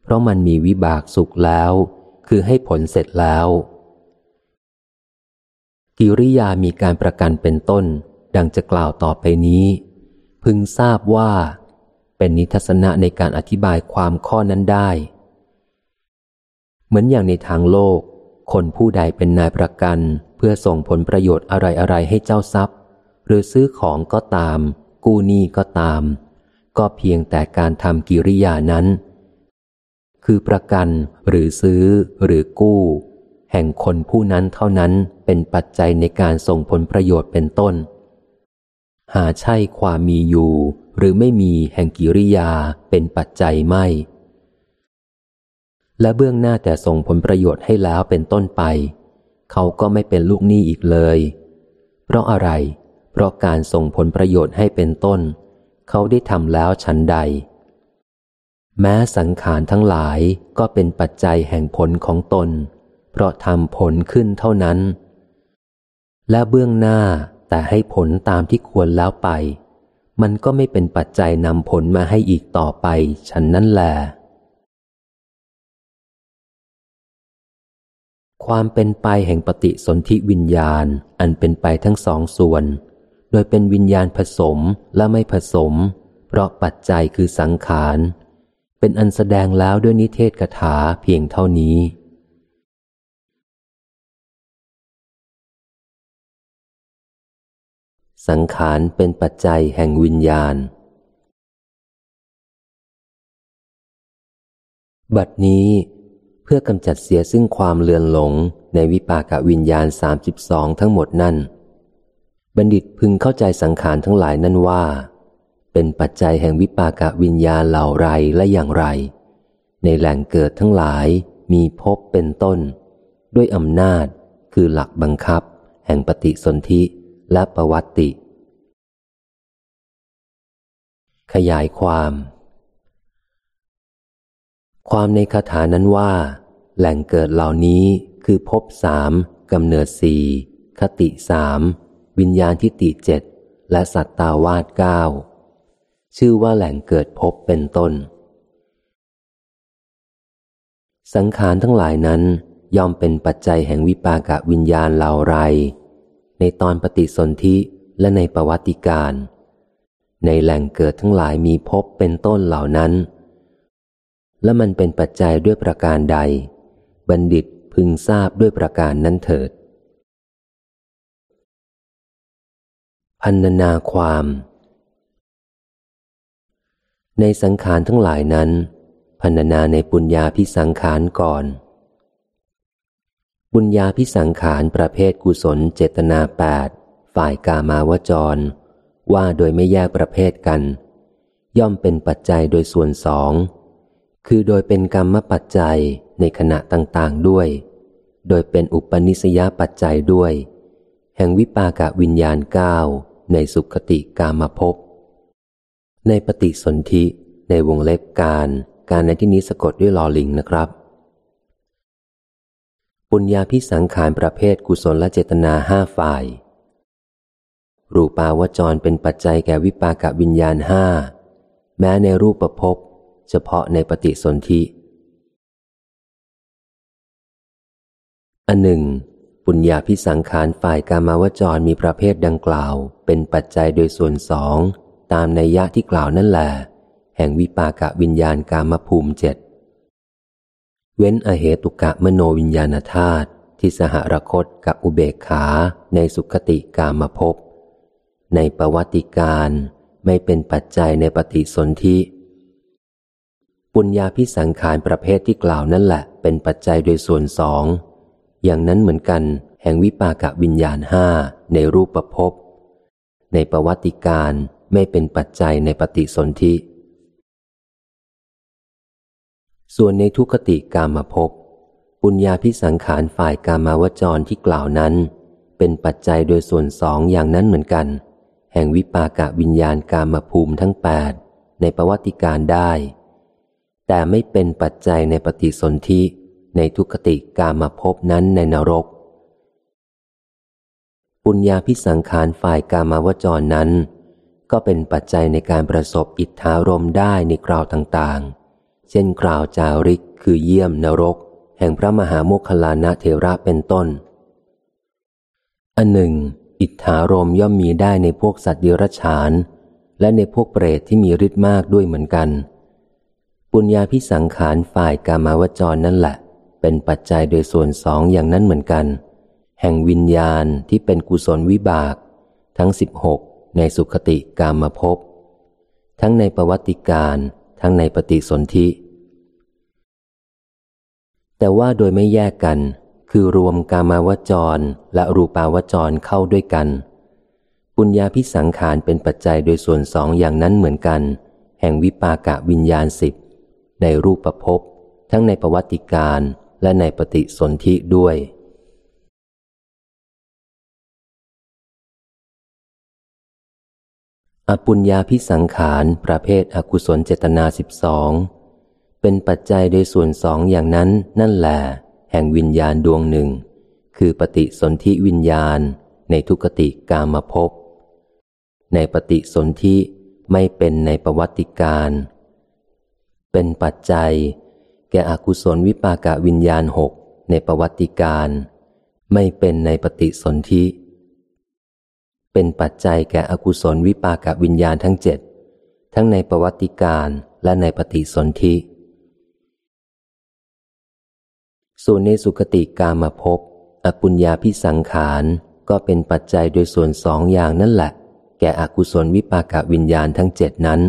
เพราะมันมีวิบากสุขแล้ว คือให้ผลเสร็จแล้ว กิริยามีการประกันเป็นต้น ดังจะกล่าวต่อไปนี้ พึงทราบว่า เป็นนิทัศนะในการอธิบายความข้อนั้นได้ เหมือนอย่างในทางโลก คนผู้ใดเป็นนายประกันเพื่อส่งผลประโยชน์อะไรๆให้เจ้าทรัพย์ หรือซื้อของก็ตาม กู้หนี้ก็ตาม ก็เพียงแต่การทำกิริยานั้น คือประกันหรือซื้อหรือกู้ แห่งคนผู้นั้นเท่านั้นเป็นปัจจัยในการส่งผลประโยชน์เป็นต้น หาใช่ความมีอยู่ หรือไม่มีแห่งกิริยาเป็นปัจจัยไม่ และเบื้องหน้าแต่ส่งผลประโยชน์ให้แล้วเป็นต้นไป เขาก็ไม่เป็นลูกหนี้อีกเลย เพราะอะไร เพราะการส่งผลประโยชน์ให้เป็นต้น เขาได้ทำแล้วฉันใด แม้สังขารทั้งหลายก็เป็นปัจจัยแห่งผลของตน เพราะทำผลขึ้นเท่านั้น และเบื้องหน้าแต่ให้ผลตามที่ควรแล้วไป มันก็ไม่เป็นปัจจัยนำผลมาให้อีกต่อไป ฉันนั้นแหละความเป็นไปแห่งปฏิสนธิวิญญาณอันเป็นไปทั้งสองส่วน โดยเป็นวิญญาณผสมและไม่ผสม เพราะปัจจัยคือสังขาร เป็นอันแสดงแล้วด้วยนิเทศกถาเพียงเท่านี้ สังขารเป็นปัจจัยแห่งวิญญาณ บัดนี้เพื่อกำจัดเสียซึ่งความเลือนหลงในวิปากวิญญาณสามสิบองทั้งหมดนั่น บัณฑิตพึงเข้าใจสังขารทั้งหลายนั่นว่า เป็นปัจจัยแห่งวิปากวิญญาเหล่าไรและอย่างไร ในแหล่งเกิดทั้งหลายมีภพเป็นต้น ด้วยอำนาจคือหลักบังคับ แห่งปฏิสนธิและประวัติ ขยายความ ความในคาถานั้นว่า แหล่งเกิดเหล่านี้คือภพสามกำเนิดสี่คติสาม วิญญาณทิฏฐิเจ็ดและสัตตาวาสเก้าชื่อว่าแหล่งเกิดพบเป็นต้น สังขารทั้งหลายนั้นย่อมเป็นปัจจัยแห่งวิปากะวิญญาณเหล่าไร ในตอนปฏิสนธิและในประวัติการ ในแหล่งเกิดทั้งหลายมีพบเป็นต้นเหล่านั้น และมันเป็นปัจจัยด้วยประการใด บัณฑิตพึงทราบด้วยประการนั้นเถิด พันนาความ ในสังขารทั้งหลายนั้น พันนาในปุญญาพิสังขารก่อนบุญญาพิสังขารประเภทกุศลเจตนาแปดฝ่ายกามาวจร ว่าโดยไม่แยกประเภทกัน ย่อมเป็นปัจจัยโดยส่วนสองคือโดยเป็นกรรมปัจจัยในขณะต่างๆด้วย โดยเป็นอุปนิสยปัจจัยด้วย แห่งวิปากะวิญญาณเก้า ในสุขติกามภพ ในปฏิสนธิในวงเล็บการ การในที่นี้สะกดด้วยลอลิงนะครับ ปุญญาพิสังขารประเภทกุศลและเจตนาห้าฝ่าย รูปาวจรเป็นปัจจัยแก่วิปากวิญญาณห้า แม้ในรูปประพบเฉพาะในปฏิสนธิอันหนึ่ง ปุญญาพิสังขารฝ่ายกามาวจรมีประเภทดังกล่าว เป็นปัจจัยโดยส่วนสอง ตามในยะที่กล่าวนั่นแหละแห่งวิปากะวิญญาณกามภูมิเจ็ดเว้นอเหตุกะมโนวิญญาณธาตุที่สหรคตกับอุเบกขาในสุขติกามภพในประวัติการไม่เป็นปัจจัยในปฏิสนธิปุญญาพิสังขารประเภทที่กล่าวนั่นแหละ เป็นปัจจัยโดยส่วนสอง อย่างนั้นเหมือนกัน แห่งวิปากะวิญญาณห้าในรูปประพบในประวัติการไม่เป็นปัจจัยในปฏิสนธิ ส่วนในทุกขติกามภพปุญญาพิสังขารฝ่ายกามาวจรที่กล่าวนั้น เป็นปัจจัยโดยส่วนสองอย่างนั้นเหมือนกัน แห่งวิปากะวิญญาณกามภูมิทั้งแปดในประวัติการได้ แต่ไม่เป็นปัจจัยในปฏิสนธิ ในทุกขติกามภพบนั้นในนรก ปุญญาพิสังขารฝ่ายกามาวจรนั้น ก็เป็นปัจจัยในการประสบอิทธารมได้ในคราวต่างๆ เช่นคราวจาริกคือเยี่ยมนรก แห่งพระมหาโมคคลานะเทระเป็นต้น อันหนึ่ง อิทธารมย่อมมีได้ในพวกสัตว์เดรัจฉาน และในพวกเปรตที่มีฤทธิ์มากด้วยเหมือนกัน ปุญญาพิสังขารฝ่ายกามาวจรนั่นแหละ เป็นปัจจัยโดยส่วนสองอย่างนั้นเหมือนกัน แห่งวิญญาณที่เป็นกุศลวิบาก ทั้งสิบหกในสุขติกามภพทั้งในประวัติการ ทั้งในปฏิสนธิ แต่ว่าโดยไม่แยกกัน คือรวมกามาวจรและรูปาวจรเข้าด้วยกัน ปุญญาพิสังขารเป็นปัจจัยโดยส่วนสองอย่างนั้นเหมือนกัน แห่งวิปากะวิญญาณสิบในรูปประพบทั้งในประวัติการ และในปฏิสนธิด้วย อปุญญาพิสังขารประเภทอกุศลเจตนาสิบสองเป็นปัจจัยโดยส่วนสองอย่างนั้นนั่นแหละแห่งวิญญาณดวงหนึ่ง คือปฏิสนธิวิญญาณในทุกติกามภพในปฏิสนธิไม่เป็นในประวัติการ เป็นปัจจัย ก่อกุศลวิปากะวิญญาณหกในประวัติการ ไม่เป็นในปฏิสนธิ เป็นปัจจัยแก่อกุศลวิปากวิญญาณทั้งเจ็ดทั้งในประวัติการและในปฏิสนธิ ส่วนในสุขติกามาพบอปุญญาพิสังขารก็เป็นปัจจัยโดยส่วนสองอย่างนั่นแหละ แก่อกุศลวิปากวิญญาณทั้งเจ็ดนั้น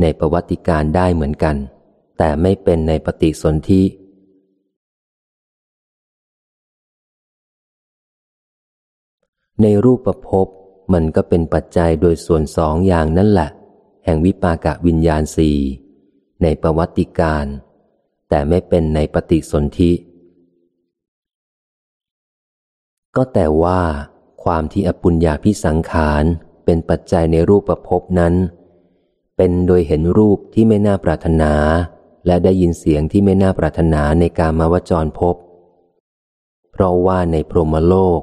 ในประวัติการได้เหมือนกัน แต่ไม่เป็นในปฏิสนธิในรูปประพบมันก็เป็นปัจจัยโดยส่วนสองอย่างนั่นแหละ แห่งวิปากะวิญญาณสี่ในประวัติการ แต่ไม่เป็นในปฏิสนธิก็แต่ว่าความที่อปุญญาพิสังขารเป็นปัจจัยในรูปประพบนั้น เป็นโดยเห็นรูปที่ไม่น่าปรารถนา และได้ยินเสียงที่ไม่น่าปรารถนาในการมาวจรพบ เพราะว่าในพรหมโลก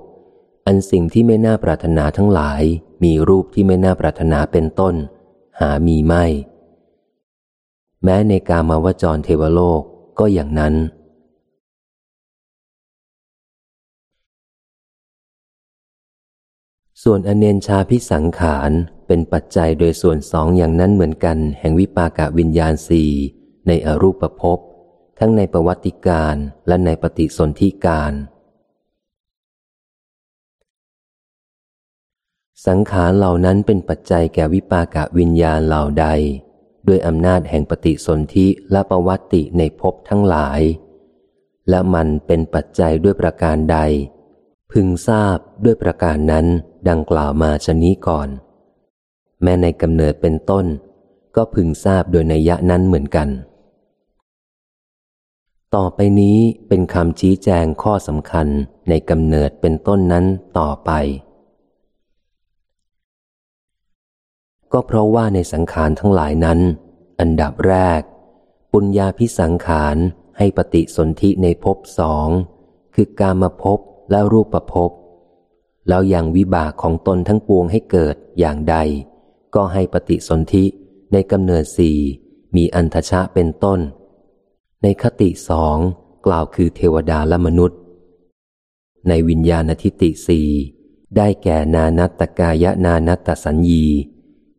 อันสิ่งที่ไม่น่าปรารถนาทั้งหลาย มีรูปที่ไม่น่าปรารถนาเป็นต้น หามีไม่ แม้ในการมาวจรเทวโลกก็อย่างนั้น ส่วนอเนนชาพิสังขารเป็นปัจจัยโดยส่วนสองอย่างนั้นเหมือนกันแห่งวิปากะวิญญาณสี่ ในอรูปภพทั้งในประวัติการและในปฏิสนธิการ สังขารเหล่านั้นเป็นปัจจัยแก่วิปากะวิญญาณเหล่าใด ด้วยอำนาจแห่งปฏิสนธิและประวัติในภพทั้งหลาย และมันเป็นปัจจัยด้วยประการใด พึงทราบด้วยประการนั้นดังกล่าวมาชนี้ก่อน แม้ในกำเนิดเป็นต้น ก็พึงทราบโดยในยะนั้นเหมือนกัน ต่อไปนี้เป็นคำชี้แจงข้อสำคัญในกำเนิดเป็นต้นนั้นต่อไป ก็เพราะว่าในสังขารทั้งหลายนั้น อันดับแรก ปุญญาพิสังขารให้ปฏิสนธิในภพสองคือกามาภพและรูปภพแล้วอยังวิบากของตนทั้งปวงให้เกิดอย่างใด ก็ให้ปฏิสนธิในกำเนิดสี่มีอันทชะเป็นต้น ในคติสองกล่าวคือเทวดาและมนุษย์ ในวิญญาณทิติสี่ได้แก่นานัตตกายนานัตตสัญญี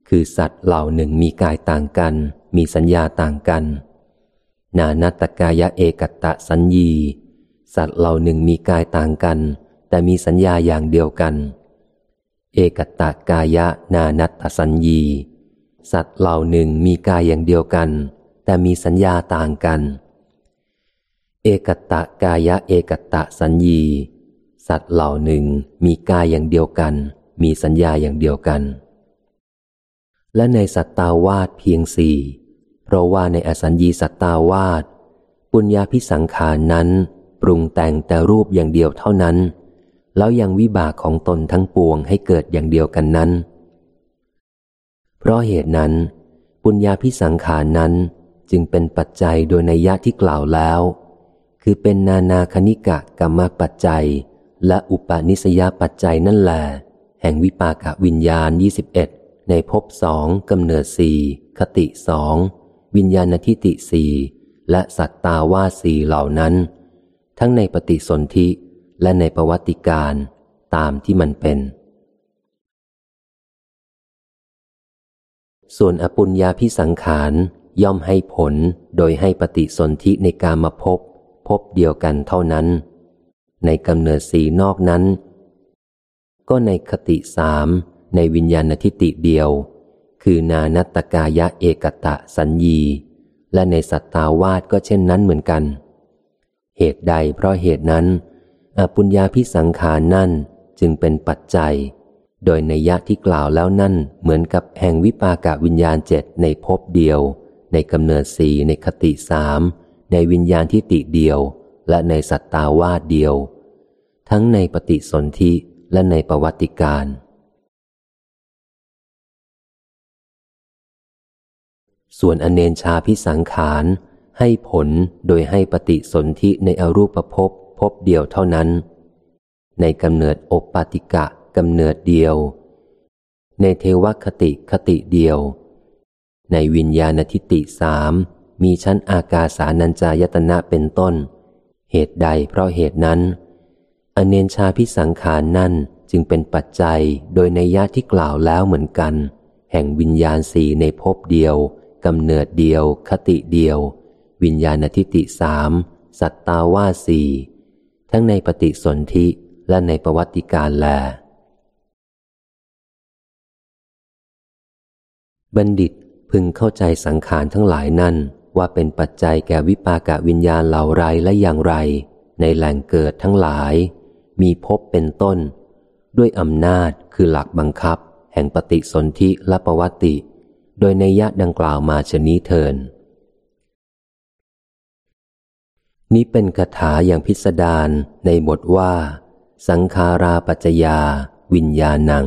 คือสัตว์เหล่าหนึ่งมีกายต่างกัน มีสัญญาต่างกัน นานัตตกายเอกตะสัญญี สัตว์เหล่าหนึ่งมีกายต่างกัน แต่มีสัญญาอย่างเดียวกัน เอกตะกายะนานัตสัญญี สัตว์เหล่าหนึ่งมีกายอย่างเดียวกัน แต่มีสัญญาต่างกัน อกตะกายะเอกตะสัญญี สัตว์เหล่าหนึ่งมีกายอย่างเดียวกัน มีสัญญาอย่างเดียวกัน และในสัตตาวาสเพียงสี่เพราะว่าในอสัญญีสัตตาวาสปุญญาพิสังขารนั้น ปรุงแต่งแต่รูปอย่างเดียวเท่านั้น แล้วยังวิบากของตนทั้งปวงให้เกิดอย่างเดียวกันนั้น เพราะเหตุนั้น ปุญญาพิสังขารนั้นจึงเป็นปัจจัยโดยในยะที่กล่าวแล้ว คือเป็นนานาคณิกะกรรมปัจจัย และอุปนิสยปัจจัยนั่นแหละแห่งวิปากวิญญาณ 21 ในภพสองกำเนิดสี่คติสองวิญญาณทิติสี่และสัตตาวาสีเหล่านั้น ทั้งในปฏิสนธิและในประวัติการตามที่มันเป็น ส่วนอปุญญาพิสังขารย่อมให้ผลโดยให้ปฏิสนธิในการมาพบ พบเดียวกันเท่านั้น ในกำเนิดสีนอกนั้น ก็ในคติสามในวิญญาณทิติเดียว คือนานัตกายะเอกตะสัญญี และในสัตตาวาสก็เช่นนั้นเหมือนกัน เหตุใดเพราะเหตุนั้นอปุญญาพิสังขารนั่นจึงเป็นปัจจัย โดยในยะที่กล่าวแล้วนั่นเหมือนกับแห่งวิปากะวิญญาณเจ็ดในภพเดียว ในกำเนิดสีในคติสาม ในวิญญาณที่ติเดียว และในสัตตาวาสเดียว ทั้งในปฏิสนธิและในประวัติการ ส่วนอเนนชาพิสังขารให้ผลโดยให้ปฏิสนธิในอรูปภพพบเดียวเท่านั้น ในกำเนิดโอปาติกะกำเนิดเดียว ในเทวคติคติเดียว ในวิญญาณทิติสาม มีชั้นอากาสานัญจายตนะเป็นต้น เหตุใดเพราะเหตุนั้น อเนนชาพิสังขารนั่นจึงเป็นปัจจัยโดยในญาติที่กล่าวแล้วเหมือนกัน แห่งวิญญาณสี่ในภพเดียวกำเนิดเดียว คติเดียว วิญญาณทิติสามสัตตาวาสี่ทั้งในปฏิสนธิและในประวัติการแล บัณฑิตพึงเข้าใจสังขารทั้งหลายนั่น ว่าเป็นปัจจัยแก่วิปากะวิญญาณเหล่าไรและอย่างไร ในแหล่งเกิดทั้งหลาย มีพบเป็นต้น ด้วยอำนาจคือหลักบังคับ แห่งปฏิสนธิและประวัติ โดยในยะดังกล่าวมาชนี้เทินนี้เป็นคาถาอย่างพิสดารในบทว่า สังขาราปัจจยา วิญญาณัง